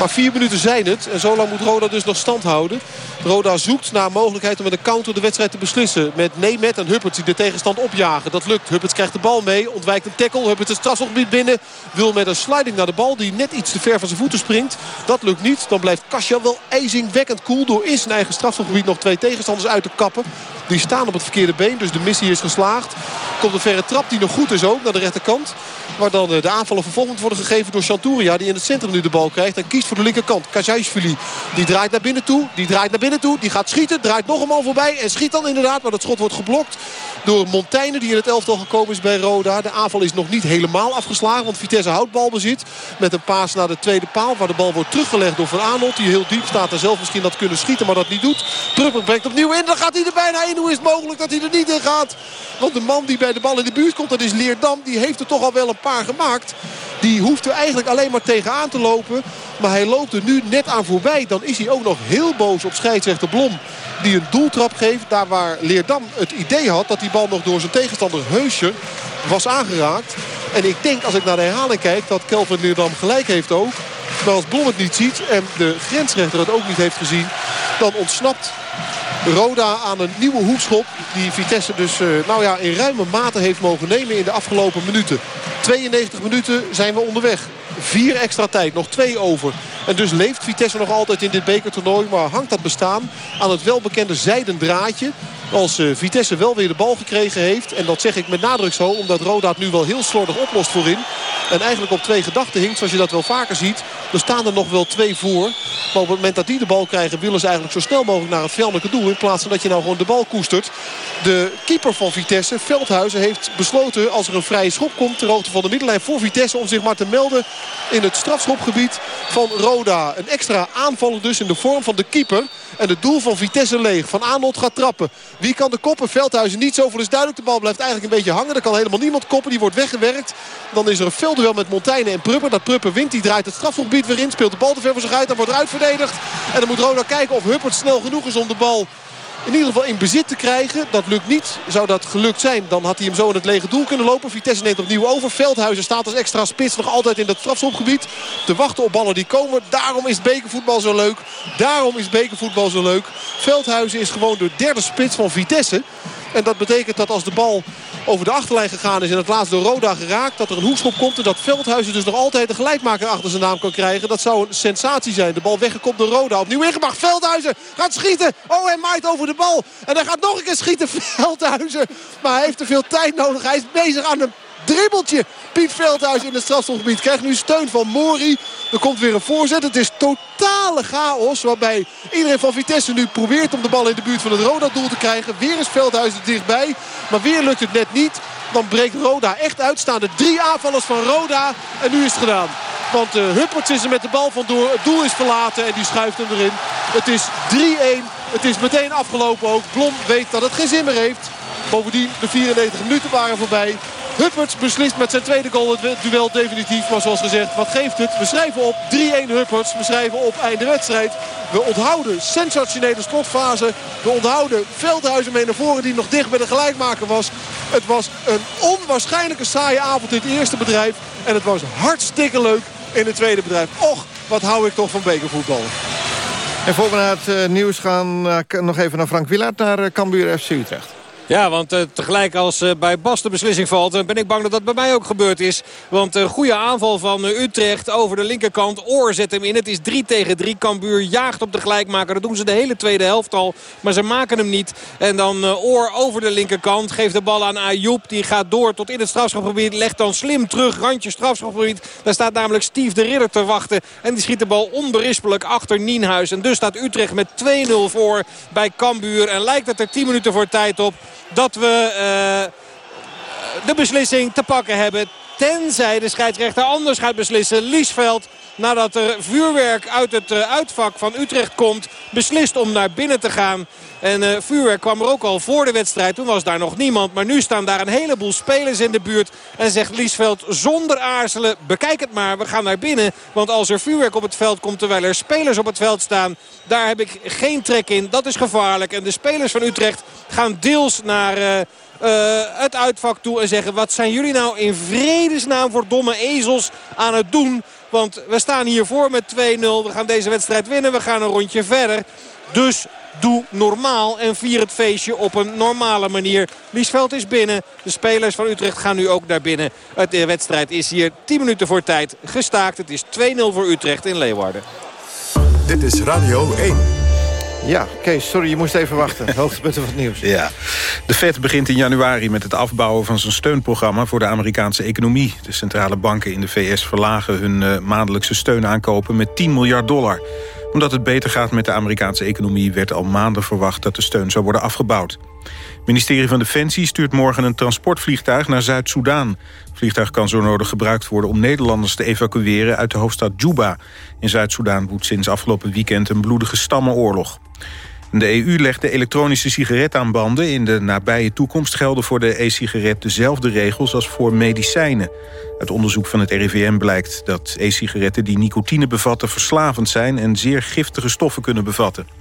Maar vier minuten zijn het. En zo lang moet Roda dus nog stand houden. Roda zoekt naar mogelijkheid om met een counter de wedstrijd te beslissen. Met Nemet en Hupperts die de tegenstand opjagen. Dat lukt. Hupperts krijgt de bal mee. Ontwijkt een tackle. Hupperts het strafschopgebied binnen. Wil met een sliding naar de bal die net iets te ver van zijn voeten springt. Dat lukt niet. Dan blijft Kasia wel ijzingwekkend cool. Door in zijn eigen strafschopgebied nog twee tegenstanders uit te kappen. Die staan op het verkeerde been. Dus de missie is geslaagd. Komt een verre trap die nog goed is ook naar de rechterkant. Waar dan eh, de aanvallen vervolgens worden gegeven door Chanturia. Die in het centrum nu de bal krijgt. En kiest voor de linkerkant. Kajaishvili. Die draait naar binnen toe. Die draait naar binnen toe. Die gaat schieten. Draait nog een man voorbij. En schiet dan inderdaad. Maar dat schot wordt geblokt door Montaigne. Die in het elftal gekomen is bij Roda. De aanval is nog niet helemaal afgeslagen. Want Vitesse houdt balbezit. Met een paas naar de tweede paal. Waar de bal wordt teruggelegd door Van Aanholt. Die heel diep staat. En zelf misschien dat kunnen schieten. Maar dat niet doet. Prupper brengt opnieuw in. Dan gaat hij er bijna in. Hoe is het mogelijk dat hij er niet in gaat? Want de man die bij de bal in de buurt komt. Dat is Leerdam. Die heeft er toch al wel een paar gemaakt. Die hoeft er eigenlijk alleen maar tegenaan te lopen. Maar hij loopt er nu net aan voorbij. Dan is hij ook nog heel boos op scheidsrechter Blom. Die een doeltrap geeft. Daar waar Leerdam het idee had dat die bal nog door zijn tegenstander Heusje was aangeraakt. En ik denk als ik naar de herhaling kijk dat Kelvin Leerdam gelijk heeft ook. Maar als Blom het niet ziet en de grensrechter het ook niet heeft gezien. Dan ontsnapt Roda aan een nieuwe hoekschop. Die Vitesse dus nou ja, in ruime mate heeft mogen nemen in de afgelopen minuten. 92 minuten zijn we onderweg. Vier extra tijd, nog twee over. En dus leeft Vitesse nog altijd in dit bekertoernooi. Maar hangt dat bestaan aan het welbekende zijden draadje. Als Vitesse wel weer de bal gekregen heeft. En dat zeg ik met nadruk zo. Omdat Roda het nu wel heel slordig oplost voorin. En eigenlijk op twee gedachten hinkt. Zoals je dat wel vaker ziet. Er staan er nog wel twee voor. Maar op het moment dat die de bal krijgen willen ze eigenlijk zo snel mogelijk naar het vijandelijke doel. In plaats van dat je nou gewoon de bal koestert. De keeper van Vitesse, Veldhuizen, heeft besloten als er een vrije schop komt. Ter hoogte van de middenlijn voor Vitesse om zich maar te melden in het strafschopgebied van Roda. Een extra aanvaller dus in de vorm van de keeper. En het doel van Vitesse leeg. Van Arnold gaat trappen. Wie kan de koppen? Veldhuizen niet zoveel is duidelijk. De bal blijft eigenlijk een beetje hangen. Er kan helemaal niemand koppen. Die wordt weggewerkt. Dan is er een veldduel met Montaigne en Prupper. Dat Prupper wint. Die draait het strafgebied weer in. Speelt de bal te ver voor zich uit. Dan wordt er uitverdedigd. En dan moet Roda kijken of Huppert snel genoeg is om de bal in ieder geval in bezit te krijgen. Dat lukt niet. Zou dat gelukt zijn, dan had hij hem zo in het lege doel kunnen lopen. Vitesse neemt opnieuw over. Veldhuizen staat als extra spits nog altijd in dat strafschopgebied. Te wachten op ballen die komen. Daarom is bekervoetbal zo leuk. Daarom is bekervoetbal zo leuk. Veldhuizen is gewoon de derde spits van Vitesse. En dat betekent dat als de bal over de achterlijn gegaan is en het laatst door Roda geraakt. Dat er een hoekschop komt en dat Veldhuizen dus nog altijd een gelijkmaker achter zijn naam kan krijgen. Dat zou een sensatie zijn. De bal weggekomen door Roda. Opnieuw ingebracht. Veldhuizen gaat schieten. Oh, hij maait over de bal. En hij gaat nog een keer schieten. Veldhuizen. Maar hij heeft te veel tijd nodig. Hij is bezig aan een dribbeltje. Piet Veldhuis in het strafstofgebied krijgt nu steun van Mori. Er komt weer een voorzet. Het is totale chaos. Waarbij iedereen van Vitesse nu probeert om de bal in de buurt van het Roda-doel te krijgen. Weer is Veldhuis er dichtbij. Maar weer lukt het net niet. Dan breekt Roda echt uit. Staan er drie aanvallers van Roda. En nu is het gedaan. Want uh, is er met de bal vandoor. Het doel is verlaten en die schuift hem erin. Het is 3-1. Het is meteen afgelopen ook. Blom weet dat het geen zin meer heeft. Bovendien, de 94 minuten waren voorbij. Hupperts beslist met zijn tweede goal het duel definitief. Maar zoals gezegd, wat geeft het? We schrijven op 3-1 Hupperts. We schrijven op einde wedstrijd. We onthouden sensationele slotfase. We onthouden Veldhuizen mee naar voren die nog dicht bij de gelijkmaker was. Het was een onwaarschijnlijke saaie avond in het eerste bedrijf. En het was hartstikke leuk in het tweede bedrijf. Och, wat hou ik toch van bekervoetbal. En voor we naar het uh, nieuws gaan, uh, nog even naar Frank Willaert, naar uh, Cambuur FC Utrecht. Ja, want uh, tegelijk als uh, bij Bas de beslissing valt... Uh, ben ik bang dat dat bij mij ook gebeurd is. Want een goede aanval van Utrecht over de linkerkant. Oor zet hem in. Het is 3 tegen 3. Cambuur jaagt op de gelijkmaker. Dat doen ze de hele tweede helft al. Maar ze maken hem niet. En dan Oor over de linkerkant. Geeft de bal aan Ayoub. Die gaat door tot in het strafschopgebied. Legt dan slim terug. Randje strafschopgebied. Daar staat namelijk Steve de Ridder te wachten. En die schiet de bal onberispelijk achter Nienhuis. En dus staat Utrecht met 2-0 voor bij Cambuur. En lijkt het er 10 minuten voor tijd op dat we uh, de beslissing te pakken hebben. Tenzij de scheidsrechter anders gaat beslissen. Liesveld, nadat er vuurwerk uit het uh, uitvak van Utrecht komt... beslist om naar binnen te gaan. En uh, vuurwerk kwam er ook al voor de wedstrijd. Toen was daar nog niemand. Maar nu staan daar een heleboel spelers in de buurt. En zegt Liesveld zonder aarzelen. Bekijk het maar. We gaan naar binnen. Want als er vuurwerk op het veld komt terwijl er spelers op het veld staan. Daar heb ik geen trek in. Dat is gevaarlijk. En de spelers van Utrecht gaan deels naar... Uh, het uitvak toe en zeggen... wat zijn jullie nou in vredesnaam voor domme ezels aan het doen? Want we staan hier voor met 2-0. We gaan deze wedstrijd winnen. We gaan een rondje verder. Dus doe normaal en vier het feestje op een normale manier. Liesveld is binnen. De spelers van Utrecht gaan nu ook naar binnen. De wedstrijd is hier 10 minuten voor tijd gestaakt. Het is 2-0 voor Utrecht in Leeuwarden. Dit is Radio 1. Ja, Kees, sorry, je moest even wachten. Hoogtepunten van het nieuws. Ja. De Fed begint in januari met het afbouwen van zijn steunprogramma... voor de Amerikaanse economie. De centrale banken in de VS verlagen hun uh, maandelijkse steunaankopen met 10 miljard dollar omdat het beter gaat met de Amerikaanse economie... werd al maanden verwacht dat de steun zou worden afgebouwd. Het ministerie van Defensie stuurt morgen een transportvliegtuig naar Zuid-Soedan. Het vliegtuig kan zo nodig gebruikt worden om Nederlanders te evacueren... uit de hoofdstad Juba. In Zuid-Soedan woedt sinds afgelopen weekend een bloedige stammenoorlog. De EU legt de elektronische sigaret aan banden. In de nabije toekomst gelden voor de e-sigaret dezelfde regels als voor medicijnen. Uit onderzoek van het RIVM blijkt dat e-sigaretten die nicotine bevatten verslavend zijn en zeer giftige stoffen kunnen bevatten.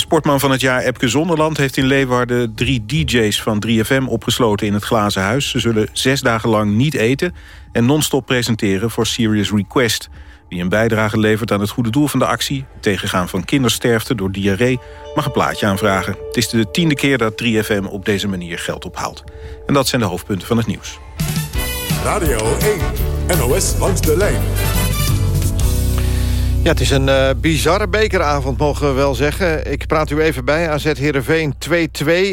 Sportman van het jaar Epke Zonderland heeft in Leeuwarden drie DJ's van 3FM opgesloten in het Glazen Huis. Ze zullen zes dagen lang niet eten en non-stop presenteren voor Serious Request. Wie een bijdrage levert aan het goede doel van de actie... tegengaan van kindersterfte door diarree, mag een plaatje aanvragen. Het is de tiende keer dat 3FM op deze manier geld ophaalt. En dat zijn de hoofdpunten van het nieuws. Radio 1, NOS langs de lijn. Ja, het is een uh, bizarre bekeravond, mogen we wel zeggen. Ik praat u even bij. AZ Heerenveen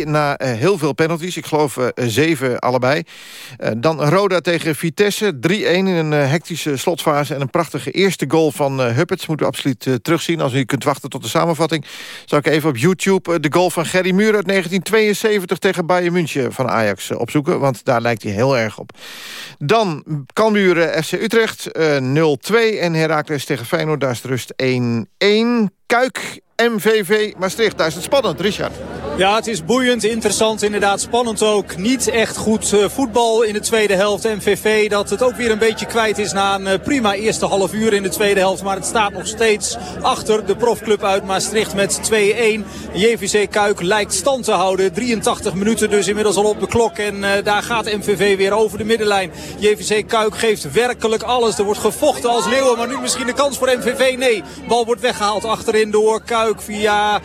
2-2 na uh, heel veel penalties. Ik geloof uh, zeven allebei. dan Roda tegen Vitesse. 3-1 in een hectische slotfase. En een prachtige eerste goal van Huppets. Moeten we absoluut terugzien. Als u kunt wachten tot de samenvatting... zal ik even op YouTube de goal van Gerry Muur uit 1972... tegen Bayern München van Ajax opzoeken. Want daar lijkt hij heel erg op. Dan Cambuur FC Utrecht 0-2. En Heracles tegen Feyenoord. Daar rust 1-1. Kuik MVV Maastricht. Daar is het spannend, Richard. Ja, het is boeiend, interessant, inderdaad spannend ook. Niet echt goed uh, voetbal in de tweede helft. MVV dat het ook weer een beetje kwijt is na een uh, prima eerste half uur in de tweede helft. Maar het staat nog steeds achter de profclub uit Maastricht met 2-1. JVC Kuik lijkt stand te houden. 83 minuten dus inmiddels al op de klok. En uh, daar gaat MVV weer over de middenlijn. JVC Kuik geeft werkelijk alles. Er wordt gevochten als leeuwen. Maar nu misschien de kans voor MVV. Nee, bal wordt weggehaald achterin door Kuik via...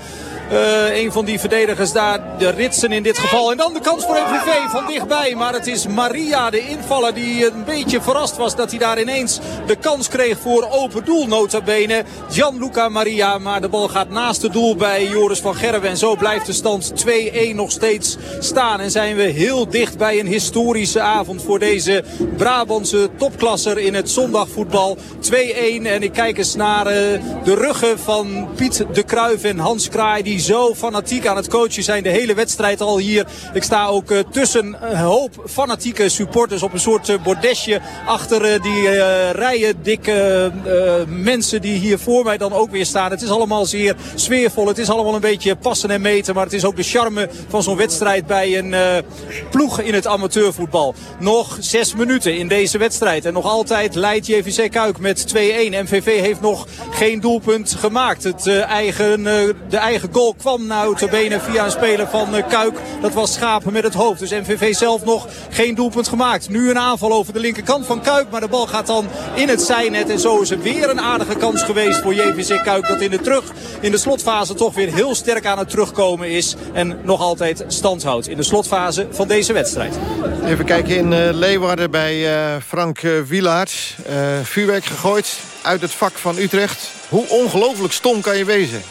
Uh, een van die verdedigers daar, de Ritsen in dit geval. En dan de kans voor MVV van dichtbij. Maar het is Maria, de invaller, die een beetje verrast was dat hij daar ineens de kans kreeg voor open doel notabene. Gianluca Maria, maar de bal gaat naast het doel bij Joris van Gerwen. En zo blijft de stand 2-1 nog steeds staan. En zijn we heel dicht bij een historische avond voor deze Brabantse topklasser in het zondagvoetbal. 2-1 en ik kijk eens naar uh, de ruggen van Piet de Kruijf en Hans Kraai. Die zo fanatiek aan het coachen zijn de hele wedstrijd al hier. Ik sta ook uh, tussen een hoop fanatieke supporters op een soort uh, bordesje. Achter uh, die rijen dikke mensen die hier voor mij dan ook weer staan. Het is allemaal zeer sfeervol. Het is allemaal een beetje passen en meten. Maar het is ook de charme van zo'n wedstrijd bij een ploeg in het amateurvoetbal. Nog zes minuten in deze wedstrijd. En nog altijd leidt JVC Kuik met 2-1. MVV heeft nog geen doelpunt gemaakt. Het, eigen, de eigen goal kwam nou te benen via een speler van uh, Kuik. Dat was Schapen met het hoofd. Dus MVV zelf nog geen doelpunt gemaakt. Nu een aanval over de linkerkant van Kuik. Maar de bal gaat dan in het zijnet. En zo is er weer een aardige kans geweest voor JVC Kuik. Dat in de, terug, in de slotfase toch weer heel sterk aan het terugkomen is. En nog altijd stand houdt in de slotfase van deze wedstrijd. Even kijken in uh, Leeuwarden bij uh, Frank Wielaert. vuurwerk gegooid uit het vak van Utrecht. Hoe ongelooflijk stom kan je wezen?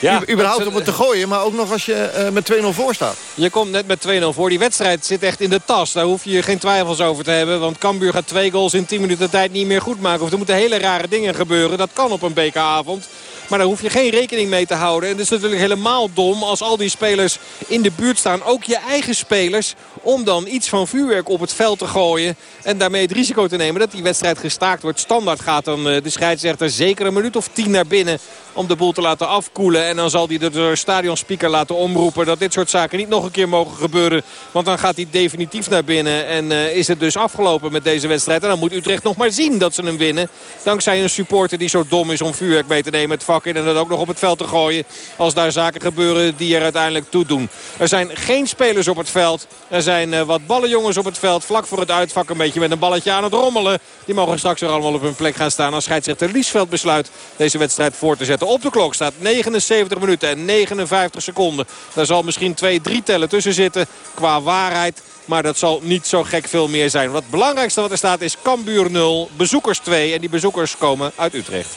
Ja, überhaupt om het te gooien, maar ook nog als je uh, met 2-0 voor staat. Je komt net met 2-0 voor. Die wedstrijd zit echt in de tas. Daar hoef je geen twijfels over te hebben. Want Cambuur gaat twee goals in 10 minuten tijd niet meer goed maken. Of er moeten hele rare dingen gebeuren. Dat kan op een bekeravond. Maar daar hoef je geen rekening mee te houden. En het is natuurlijk helemaal dom als al die spelers in de buurt staan. Ook je eigen spelers. Om dan iets van vuurwerk op het veld te gooien. En daarmee het risico te nemen dat die wedstrijd gestaakt wordt. Standaard gaat dan de scheidsrechter zeker een minuut of tien naar binnen om de boel te laten afkoelen. En dan zal hij de stadionspeaker laten omroepen dat dit soort zaken niet nog een keer mogen gebeuren. Want dan gaat hij definitief naar binnen en uh, is het dus afgelopen met deze wedstrijd. En dan moet Utrecht nog maar zien dat ze hem winnen. Dankzij een supporter die zo dom is om vuurwerk mee te nemen het vak in. En dat ook nog op het veld te gooien als daar zaken gebeuren die er uiteindelijk toe doen. Er zijn geen spelers op het veld. Er zijn uh, wat ballenjongens op het veld. Vlak voor het uitvak een beetje met een balletje aan het rommelen. Die mogen straks weer allemaal op hun plek gaan staan als scheidsrechter Liesveld besluit deze wedstrijd voor te zetten. Op de klok staat 79 minuten en 59 seconden. Daar zal misschien 2-3 tellen tussen zitten qua waarheid. Maar dat zal niet zo gek veel meer zijn. Wat het belangrijkste wat er staat is Cambuur 0, bezoekers 2. En die bezoekers komen uit Utrecht.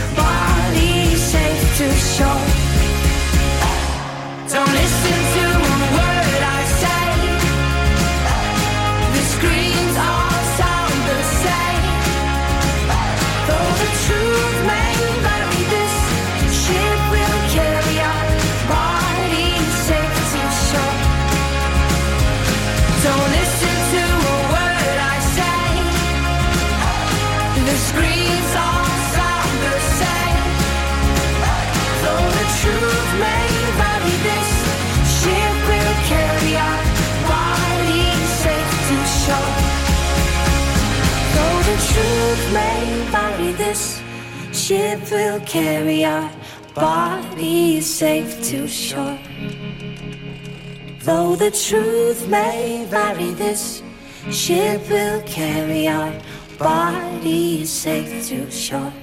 bodies safe to shore. Don't listen to Truth may vary, this ship will carry our bodies safe to shore. Though the truth may vary, this ship will carry our bodies safe to shore.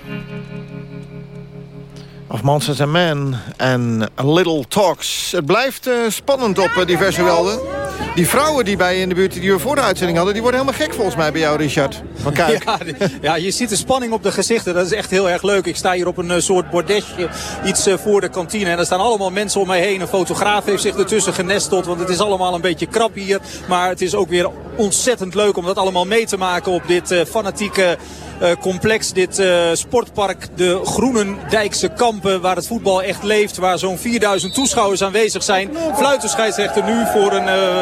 Of Monsters and Men en Little Talks. Het blijft eh, spannend op eh, diverse velden. Die vrouwen die bij je in de buurt die we voor de uitzending hadden... die worden helemaal gek volgens mij bij jou, Richard. Van Kuik. Ja, je ziet de spanning op de gezichten. Dat is echt heel erg leuk. Ik sta hier op een eh, soort bordesje, iets eh, voor de kantine. En er staan allemaal mensen om mij heen. Een fotograaf heeft zich ertussen genesteld. Want het is allemaal een beetje krap hier. Maar het is ook weer ontzettend leuk om dat allemaal mee te maken op dit eh, fanatieke... Uh, complex, dit uh, sportpark, de Groenendijkse Kampen, waar het voetbal echt leeft, waar zo'n 4000 toeschouwers aanwezig zijn. Fluitenscheidsrechter nu voor een uh,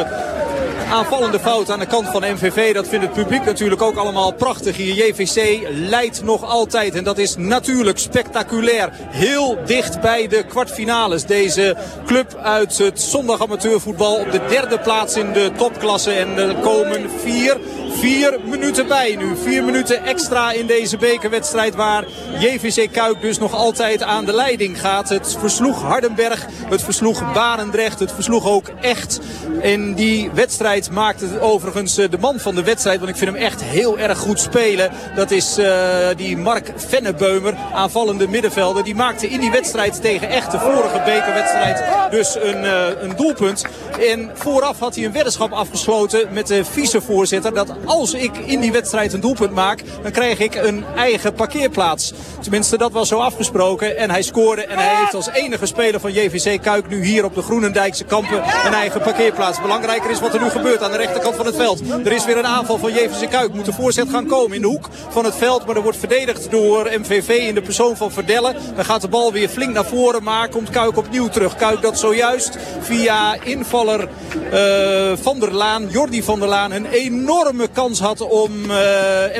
aanvallende fout aan de kant van MVV. Dat vindt het publiek natuurlijk ook allemaal prachtig hier. JVC leidt nog altijd en dat is natuurlijk spectaculair. Heel dicht bij de kwartfinales. Deze club uit het zondag amateurvoetbal op de derde plaats in de topklasse. En er komen vier, vier minuten bij nu. Vier minuten extra in deze bekerwedstrijd waar JVC Kuik dus nog altijd aan de leiding gaat. Het versloeg Hardenberg, het versloeg Barendrecht, het versloeg ook echt. In die wedstrijd maakte het overigens de man van de wedstrijd, want ik vind hem echt heel erg goed spelen. Dat is uh, die Mark Vennebeumer, aanvallende middenvelder. Die maakte in die wedstrijd tegen echt de vorige bekerwedstrijd dus een, uh, een doelpunt. En vooraf had hij een weddenschap afgesloten met de vicevoorzitter dat als ik in die wedstrijd een doelpunt maak, dan krijg ik een eigen parkeerplaats. Tenminste, dat was zo afgesproken. En hij scoorde en hij heeft als enige speler van JVC Kuik nu hier op de Groenendijkse kampen een eigen parkeerplaats. Belangrijker is wat er nu gebeurt aan de rechterkant van het veld. Er is weer een aanval van JVC Kuik. Moet de voorzet gaan komen in de hoek van het veld. Maar er wordt verdedigd door MVV in de persoon van Verdellen. Dan gaat de bal weer flink naar voren. Maar komt Kuik opnieuw terug. Kuik dat zojuist via invaller uh, Van der Laan, Jordi van der Laan, een enorme kans had om uh,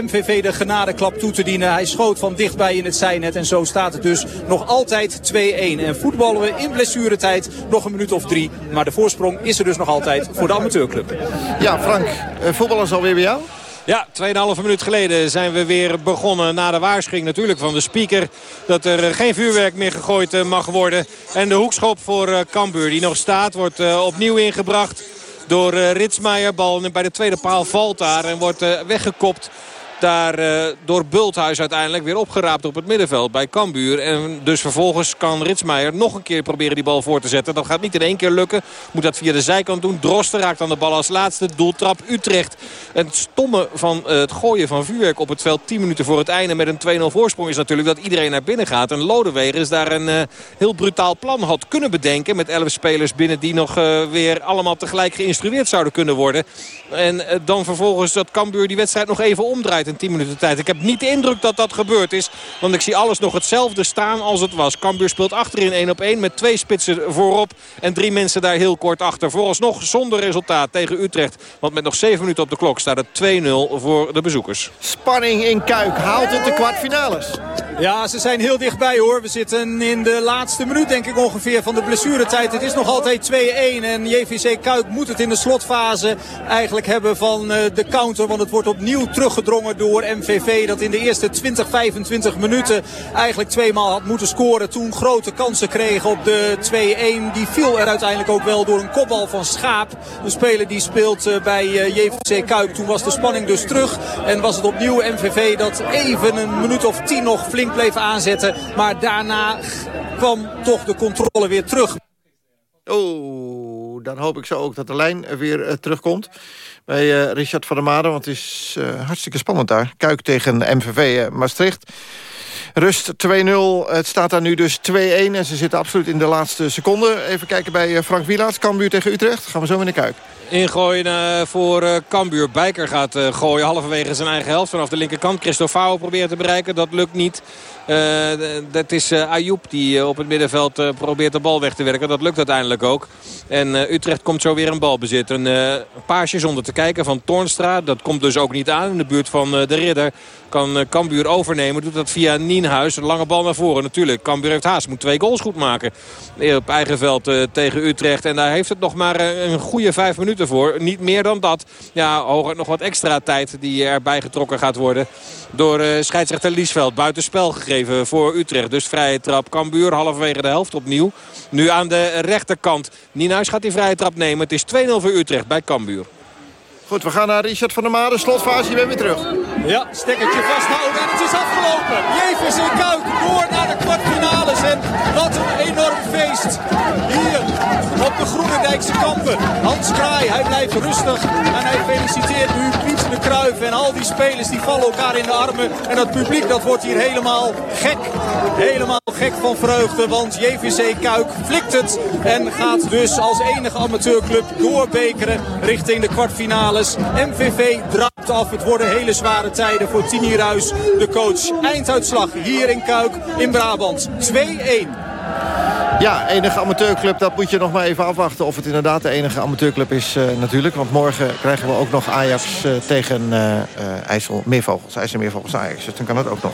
MVV de genadeklap toe te dienen. Hij schoot van dichtbij in het zijnet. En zo staat het dus nog altijd 2-1. En voetballen we in blessuretijd nog een minuut of drie. Maar de voorsprong is er dus nog altijd voor de amateurclub. Ja, Frank, voetballers alweer bij jou? Ja, 2,5 minuut geleden zijn we weer begonnen na de waarschuwing natuurlijk van de speaker. Dat er geen vuurwerk meer gegooid mag worden. En de hoekschop voor Cambuur die nog staat wordt opnieuw ingebracht door Ritsmeijer. Bal bij de tweede paal valt daar en wordt weggekopt. Daar uh, door Bulthuis uiteindelijk weer opgeraapt op het middenveld bij Cambuur. En dus vervolgens kan Ritsmeijer nog een keer proberen die bal voor te zetten. Dat gaat niet in één keer lukken. Moet dat via de zijkant doen. Drosten raakt aan de bal als laatste. Doeltrap Utrecht. Het stomme van uh, het gooien van vuurwerk op het veld 10 minuten voor het einde met een 2-0 voorsprong is natuurlijk dat iedereen naar binnen gaat. En Lodewegers daar een uh, heel brutaal plan had kunnen bedenken. Met 11 spelers binnen die nog weer allemaal tegelijk geïnstrueerd zouden kunnen worden. En dan vervolgens dat Cambuur die wedstrijd nog even omdraait in 10 minuten tijd. Ik heb niet de indruk dat dat gebeurd is. Want ik zie alles nog hetzelfde staan als het was. Cambuur speelt achterin 1 op 1 met twee spitsen voorop. En drie mensen daar heel kort achter. Vooralsnog zonder resultaat tegen Utrecht. Want met nog 7 minuten op de klok staat het 2-0 voor de bezoekers. Spanning in Kuik. Haalt het de kwartfinales? Ja, ze zijn heel dichtbij hoor. We zitten in de laatste minuut denk ik ongeveer van de blessuretijd. Het is nog altijd 2-1 en JVC Kuik moet het in de slotfase eigenlijk hebben van eh, de counter. Want het wordt opnieuw teruggedrongen door MVV dat in de eerste 20, 25 minuten eigenlijk tweemaal had moeten scoren. Toen grote kansen kregen op de 2-1. Die viel er uiteindelijk ook wel door een kopbal van Schaap. Een speler die speelt eh, bij eh, JVC Kuik. Toen was de spanning dus terug en was het opnieuw MVV dat even een minuut of tien nog flink bleef aanzetten. Maar daarna kwam toch de controle weer terug. Oh, dan hoop ik zo ook dat de lijn weer uh, terugkomt bij uh, Richard van der Made. Want het is uh, hartstikke spannend daar. Kuik tegen MVV Maastricht. Rust 2-0. Het staat daar nu dus 2-1. En ze zitten absoluut in de laatste seconde. Even kijken bij Frank Wielaerts. Cambuur tegen Utrecht. Gaan we zo in de Kuik. Ingooien uh, voor uh, Cambuur. Bijker gaat uh, gooien halverwege zijn eigen helft vanaf de linkerkant. Christofao probeert te bereiken. Dat lukt niet. dat is Ayoub die op het middenveld probeert de bal weg te werken. Dat lukt uiteindelijk ook. En Utrecht komt zo weer een bal bezitten. Een paasje zonder te kijken van Toornstra. Dat komt dus ook niet aan in de buurt van de Ridder. Kan Cambuur overnemen. Doet dat via Nienhuis. Een lange bal naar voren natuurlijk. Cambuur heeft haast. Moet twee goals goed maken. Op eigen veld tegen Utrecht. En daar heeft het nog maar een goede vijf minuten voor. Niet meer dan dat. Ja, hoger nog wat extra tijd die erbij getrokken gaat worden. Door uh, scheidsrechter Liesveld. Buitenspel gegeven voor Utrecht. Dus vrije trap. Cambuur halverwege de helft opnieuw. Nu aan de rechterkant. Nienhuis gaat die vrije trap nemen. Het is 2-0 voor Utrecht bij Cambuur. Goed, we gaan naar Richard van der Made. Slotfase, je bent weer terug. Ja, stekkertje vasthouden en het is afgelopen. JVC Kuik door naar de kwartfinales. En wat een enorm feest. Hier op de Groenendijkse kampen. Hans Kraai, hij blijft rustig. En hij feliciteert nu de Kruif. En al die spelers die vallen elkaar in de armen. En dat publiek dat wordt hier helemaal gek. Helemaal gek van vreugde. Want JVC Kuik flikt het. En gaat dus als enige amateurclub doorbekeren richting de kwartfinale. MVV draait af. Het worden hele zware tijden voor Tini Ruis, de coach. Einduitslag hier in Kuik in Brabant. 2-1. Ja, enige amateurclub, dat moet je nog maar even afwachten... of het inderdaad de enige amateurclub is uh, natuurlijk. Want morgen krijgen we ook nog Ajax uh, tegen uh, IJssel Meervogels. IJssel Meervogels Ajax, dus dan kan dat ook nog.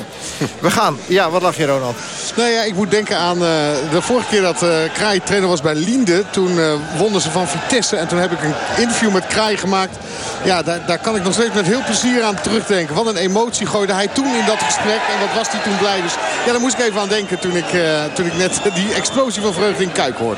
We gaan. Ja, wat lag je, Ronald? Nou ja, ik moet denken aan de vorige keer dat Kraai trainer was bij Linde. Toen wonnen ze van Vitesse. En toen heb ik een interview met Kraai gemaakt. Ja, daar, daar kan ik nog steeds met heel plezier aan terugdenken. Wat een emotie gooide hij toen in dat gesprek. En wat was hij toen blij. Dus ja, daar moest ik even aan denken toen ik, toen ik net die explosie van vreugde in Kuik hoort.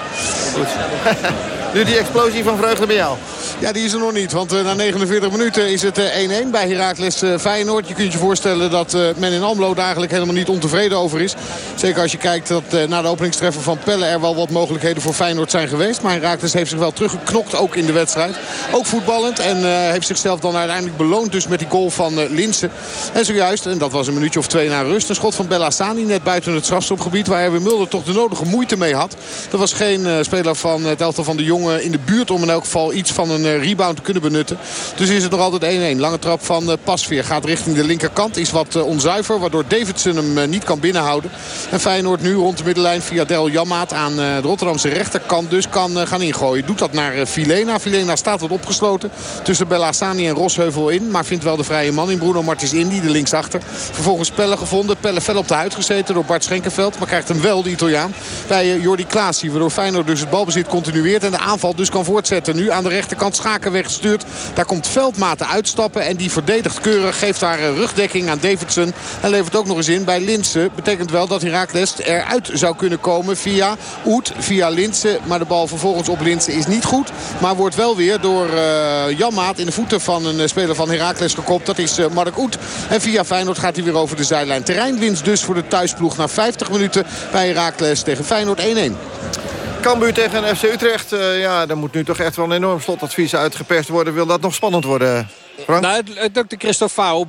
Goed. Nu die explosie van vreugde bij jou. Ja, die is er nog niet. Want uh, na 49 minuten is het 1-1 uh, bij Heracles uh, Feyenoord. Je kunt je voorstellen dat men in Almelo daar eigenlijk helemaal niet ontevreden over is. Zeker als je kijkt dat na de openingstreffer van Pelle er wel wat mogelijkheden voor Feyenoord zijn geweest. Maar Heracles heeft zich wel teruggeknokt ook in de wedstrijd. Ook voetballend. En heeft zichzelf dan uiteindelijk beloond dus met die goal van Linsen. En zojuist, en dat was een minuutje of twee na rust. Een schot van Bellassani net buiten het strafstopgebied. Waar Erwin Mulder toch de nodige moeite mee had. Dat was geen speler van het elftal van de jongen in de buurt om in elk geval iets van een eh, rebound te kunnen benutten. Dus is het nog altijd 1-1. Lange trap van eh, Pasveer gaat richting de linkerkant. Is wat eh, onzuiver waardoor Davidson hem niet kan binnenhouden. En Feyenoord nu rond de middenlijn via Del Jammaat aan de Rotterdamse rechterkant dus kan gaan ingooien. Doet dat naar Filena. Filena staat wat opgesloten tussen Bellassani en Rosheuvel in. Maar vindt wel de vrije man in Bruno Martins Indy, de linksachter. Vervolgens Pelle gevonden. Pelle fel op de huid gezeten door Bart Schenkenveld. Maar krijgt hem wel, de Italiaan, bij Jordi Klaasie. Waardoor Feyenoord dus het balbezit continueert. En de aanval dus kan voortzetten. Nu aan de rechterkant Schaken weggestuurd. Daar komt Veldmaten uitstappen. En die verdedigt keurig. Geeft daar eh, rugdekking aan Davidson. En levert ook nog eens in bij Linsen. Betekent wel dat Herakles eruit zou kunnen komen via Oet, via Linsen. Maar de bal vervolgens op Linsen is niet goed. Maar wordt wel weer door uh, Janmaat in de voeten van een eh, speler van Herakles gekopt. Dat is Mark Oet. En via Feyenoord gaat hij weer over de zijlijn. Terreinwinst dus voor de thuisploeg na 50 minuten bij Herakles tegen Feyenoord 1-1. Cambuur tegen FC Utrecht. Uh, ja, er moet nu toch echt wel een enorm slotadvies uitgeperst worden. Wil dat nog spannend worden, Frank? Nou, het, het lukte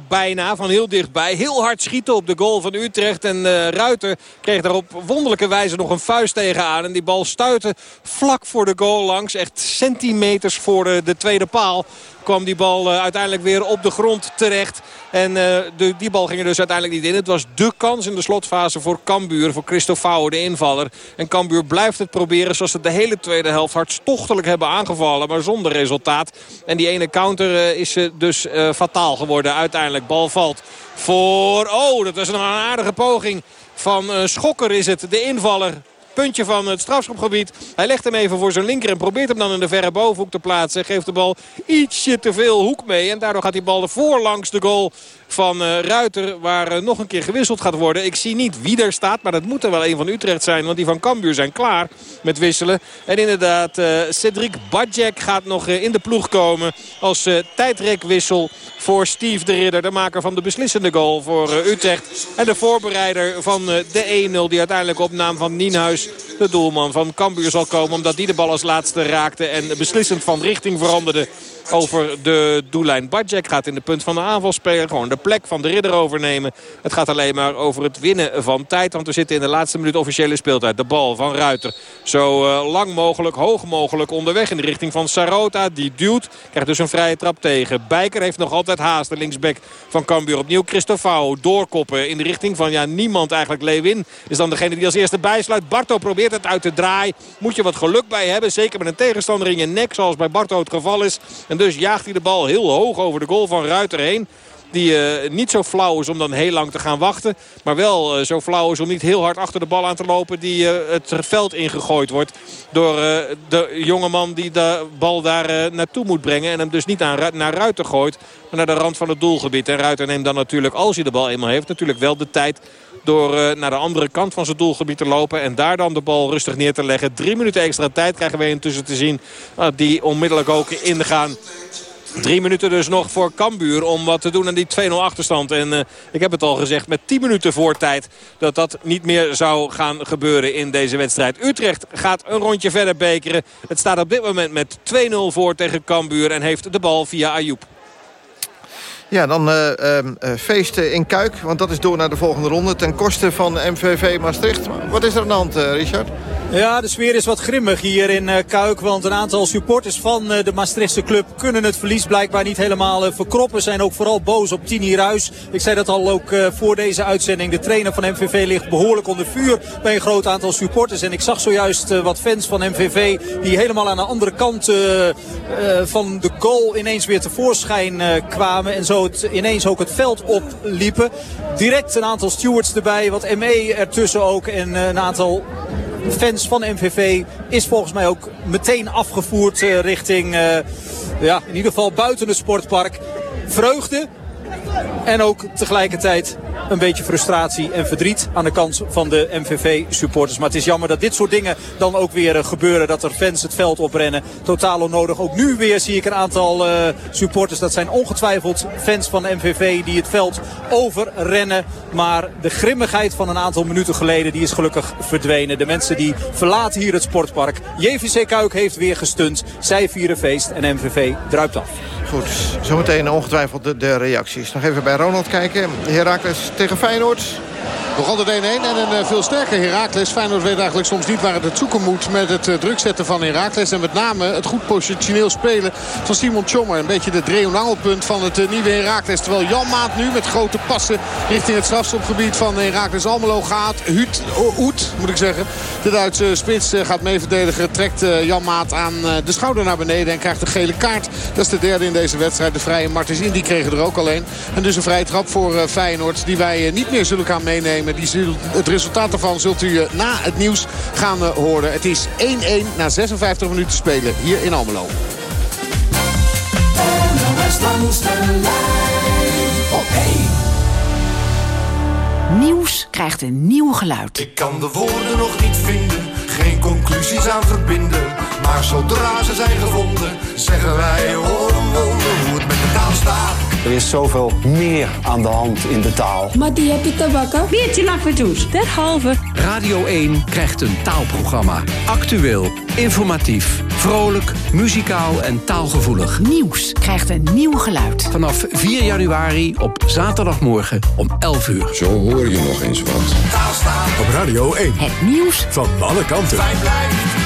bijna van heel dichtbij. Heel hard schieten op de goal van Utrecht. En uh, Ruiter kreeg daar op wonderlijke wijze nog een vuist tegenaan. En die bal stuitte vlak voor de goal langs. Echt centimeters voor de tweede paal. Kwam die bal uh, uiteindelijk weer op de grond terecht. En uh, de, die bal ging er dus uiteindelijk niet in. Het was de kans in de slotfase voor Cambuur, voor Christofau, de invaller. En Cambuur blijft het proberen zoals ze de hele tweede helft hartstochtelijk hebben aangevallen. Maar zonder resultaat. En die ene counter uh, is dus fataal geworden. Uiteindelijk bal valt voor... Oh, dat was een aardige poging van Schokker is het, de invaller puntje van het strafschopgebied. Hij legt hem even voor zijn linker en probeert hem dan in de verre bovenhoek te plaatsen. Geeft de bal ietsje te veel hoek mee. En daardoor gaat die bal voorlangs de goal van uh, Ruiter. Waar uh, nog een keer gewisseld gaat worden. Ik zie niet wie er staat. Maar dat moet er wel een van Utrecht zijn. Want die van Cambuur zijn klaar met wisselen. En inderdaad, uh, Cedric Badjek gaat nog in de ploeg komen. Als tijdrekwissel voor Steve de Ridder. De maker van de beslissende goal voor Utrecht. En de voorbereider van de 1-0. Die uiteindelijk op naam van Nienhuis, de doelman van Cambuur, zal komen. Omdat die de bal als laatste raakte. En beslissend van richting veranderde over de doellijn. Badjek gaat in de punt van de aanval spelen. Gewoon de plek van de ridder overnemen. Het gaat alleen maar over het winnen van tijd. Want we zitten in de laatste minuut officiële speeltijd. De bal van Ruiter. Zo uh, lang mogelijk, hoog mogelijk onderweg in de richting van Sarota. Die duwt. Krijgt dus een vrije trap tegen. Bijker heeft nog altijd haast. De linksback van Cambuur opnieuw. Christofau doorkoppen in de richting van ja, niemand eigenlijk. Lewin is dan degene die als eerste bijsluit. Barto probeert het uit te draaien. Moet je wat geluk bij hebben. Zeker met een tegenstander in je nek zoals bij Barto het geval is. En dus jaagt hij de bal heel hoog over de goal van Ruiter heen. Die uh, niet zo flauw is om dan heel lang te gaan wachten. Maar wel uh, zo flauw is om niet heel hard achter de bal aan te lopen. Die uh, het veld ingegooid wordt. Door de jongeman die de bal daar naartoe moet brengen. En hem dus niet naar Ruiter gooit. Maar naar de rand van het doelgebied. En Ruiter neemt dan natuurlijk, als hij de bal eenmaal heeft, natuurlijk wel de tijd door naar de andere kant van zijn doelgebied te lopen. En daar dan de bal rustig neer te leggen. Drie minuten extra tijd krijgen we intussen te zien. die onmiddellijk ook ingaan Drie minuten dus nog voor Cambuur om wat te doen aan die 2-0 achterstand. En uh, ik heb het al gezegd, met 10 minuten voor tijd dat dat niet meer zou gaan gebeuren in deze wedstrijd. Utrecht gaat een rondje verder bekeren. Het staat op dit moment met 2-0 voor tegen Cambuur en heeft de bal via Ayoub. Ja, dan uh, uh, feesten in Kuik, want dat is door naar de volgende ronde... ten koste van MVV Maastricht. Wat is er aan de hand, uh, Richard? Ja, de sfeer is wat grimmig hier in Kuik. Want een aantal supporters van de Maastrichtse club kunnen het verlies blijkbaar niet helemaal verkroppen. Zijn ook vooral boos op Tini Ruis. Ik zei dat al ook voor deze uitzending. De trainer van MVV ligt behoorlijk onder vuur bij een groot aantal supporters. En ik zag zojuist wat fans van MVV die helemaal aan de andere kant van de goal ineens weer tevoorschijn kwamen. En zo ineens ook het veld opliepen. Direct een aantal stewards erbij, wat ME ertussen ook en eh, een aantal fans van MVV is volgens mij ook meteen afgevoerd uh, richting, uh, ja, in ieder geval buiten het sportpark. Vreugde en ook tegelijkertijd een beetje frustratie en verdriet aan de kant van de MVV-supporters. Maar het is jammer dat dit soort dingen dan ook weer gebeuren. Dat er fans het veld oprennen. Totaal onnodig. Ook nu weer zie ik een aantal uh, supporters. Dat zijn ongetwijfeld fans van MVV die het veld overrennen. Maar de grimmigheid van een aantal minuten geleden die is gelukkig verdwenen. De mensen die verlaten hier het sportpark. JVC Kuik heeft weer gestund. Zij vieren feest en MVV druipt af. Goed, zometeen ongetwijfeld de, reacties. Nog even bij Ronald kijken. Herakles tegen Feyenoord. Nog altijd 1-1 en een uh, veel sterker Heracles. Feyenoord weet eigenlijk soms niet waar het het zoeken moet met het uh, druk zetten van Heracles. En met name het goed positioneel spelen van Simon Tjommer. Een beetje de dreonaalpunt van het uh, nieuwe Heracles. Terwijl Jan Maat nu met grote passen richting het strafstopgebied van Heracles Almelo gaat. Huut, Oet moet ik zeggen. De Duitse spits gaat mee verdedigen. Trekt Jan Maat aan de schouder naar beneden en krijgt een gele kaart. Dat is de derde in deze wedstrijd. De vrije Martens in die kregen er ook alleen. En dus een vrije trap voor Feyenoord die wij niet meer zullen gaan meenemen die het resultaat daarvan zult u eh, na het nieuws gaan eh, horen. Het is 1-1 na 56 minuten spelen hier in Almelo. Nieuws krijgt een nieuw geluid. Ik kan de woorden nog niet vinden, geen conclusies aan verbinden. Maar zodra ze zijn gevonden, zeggen wij hoor een wonder hoe het met de taal staat. Er is zoveel meer aan de hand in de taal. Mattia Pitabakka. Weertje lachverdoes. Derhalve. Radio 1 krijgt een taalprogramma. Actueel, informatief, vrolijk, muzikaal en taalgevoelig. Nieuws krijgt een nieuw geluid. Vanaf 4 januari op zaterdagmorgen om 11 uur. Zo hoor je nog eens wat. Op Radio 1. Het nieuws van alle kanten. Fijn blijft.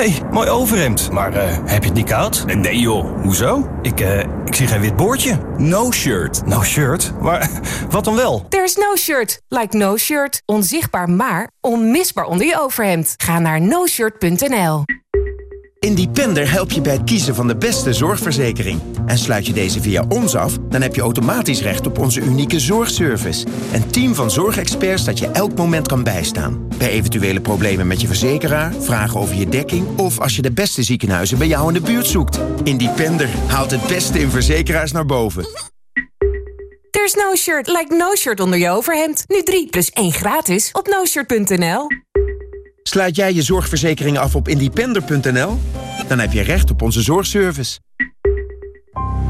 Hey, mooi overhemd. Maar eh, heb je het niet koud? Nee joh, hoezo? Ik, eh, ik zie geen wit boordje. No shirt. No shirt? Maar wat dan wel? There's no shirt. Like no shirt. Onzichtbaar maar onmisbaar onder je overhemd. Ga naar noshirt.nl. Independer helpt je bij het kiezen van de beste zorgverzekering. En sluit je deze via ons af, dan heb je automatisch recht op onze unieke zorgservice. Een team van zorgexperts dat je elk moment kan bijstaan. Bij eventuele problemen met je verzekeraar, vragen over je dekking... of als je de beste ziekenhuizen bij jou in de buurt zoekt. Independer haalt het beste in verzekeraars naar boven. There's no shirt. Like no shirt onder je overhemd. Nu 3 plus 1 gratis op noshirt.nl. Sluit jij je zorgverzekering af op independer.nl? Dan heb je recht op onze zorgservice.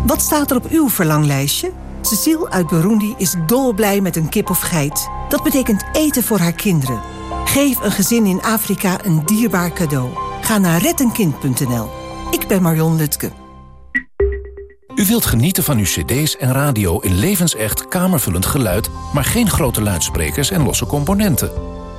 Wat staat er op uw verlanglijstje? Cecile uit Burundi is dolblij met een kip of geit. Dat betekent eten voor haar kinderen. Geef een gezin in Afrika een dierbaar cadeau. Ga naar rettenkind.nl. Ik ben Marion Lutke. U wilt genieten van uw cd's en radio in levensecht kamervullend geluid... maar geen grote luidsprekers en losse componenten.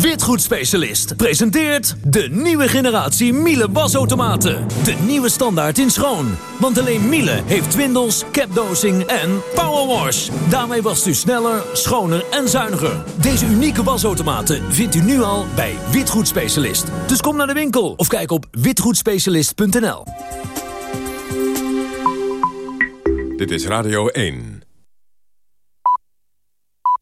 Witgoedspecialist presenteert de nieuwe generatie Miele wasautomaten. De nieuwe standaard in schoon. Want alleen Miele heeft twindels, capdosing en powerwash. Daarmee wast u sneller, schoner en zuiniger. Deze unieke wasautomaten vindt u nu al bij Witgoedspecialist. Dus kom naar de winkel of kijk op witgoedspecialist.nl. Dit is Radio 1.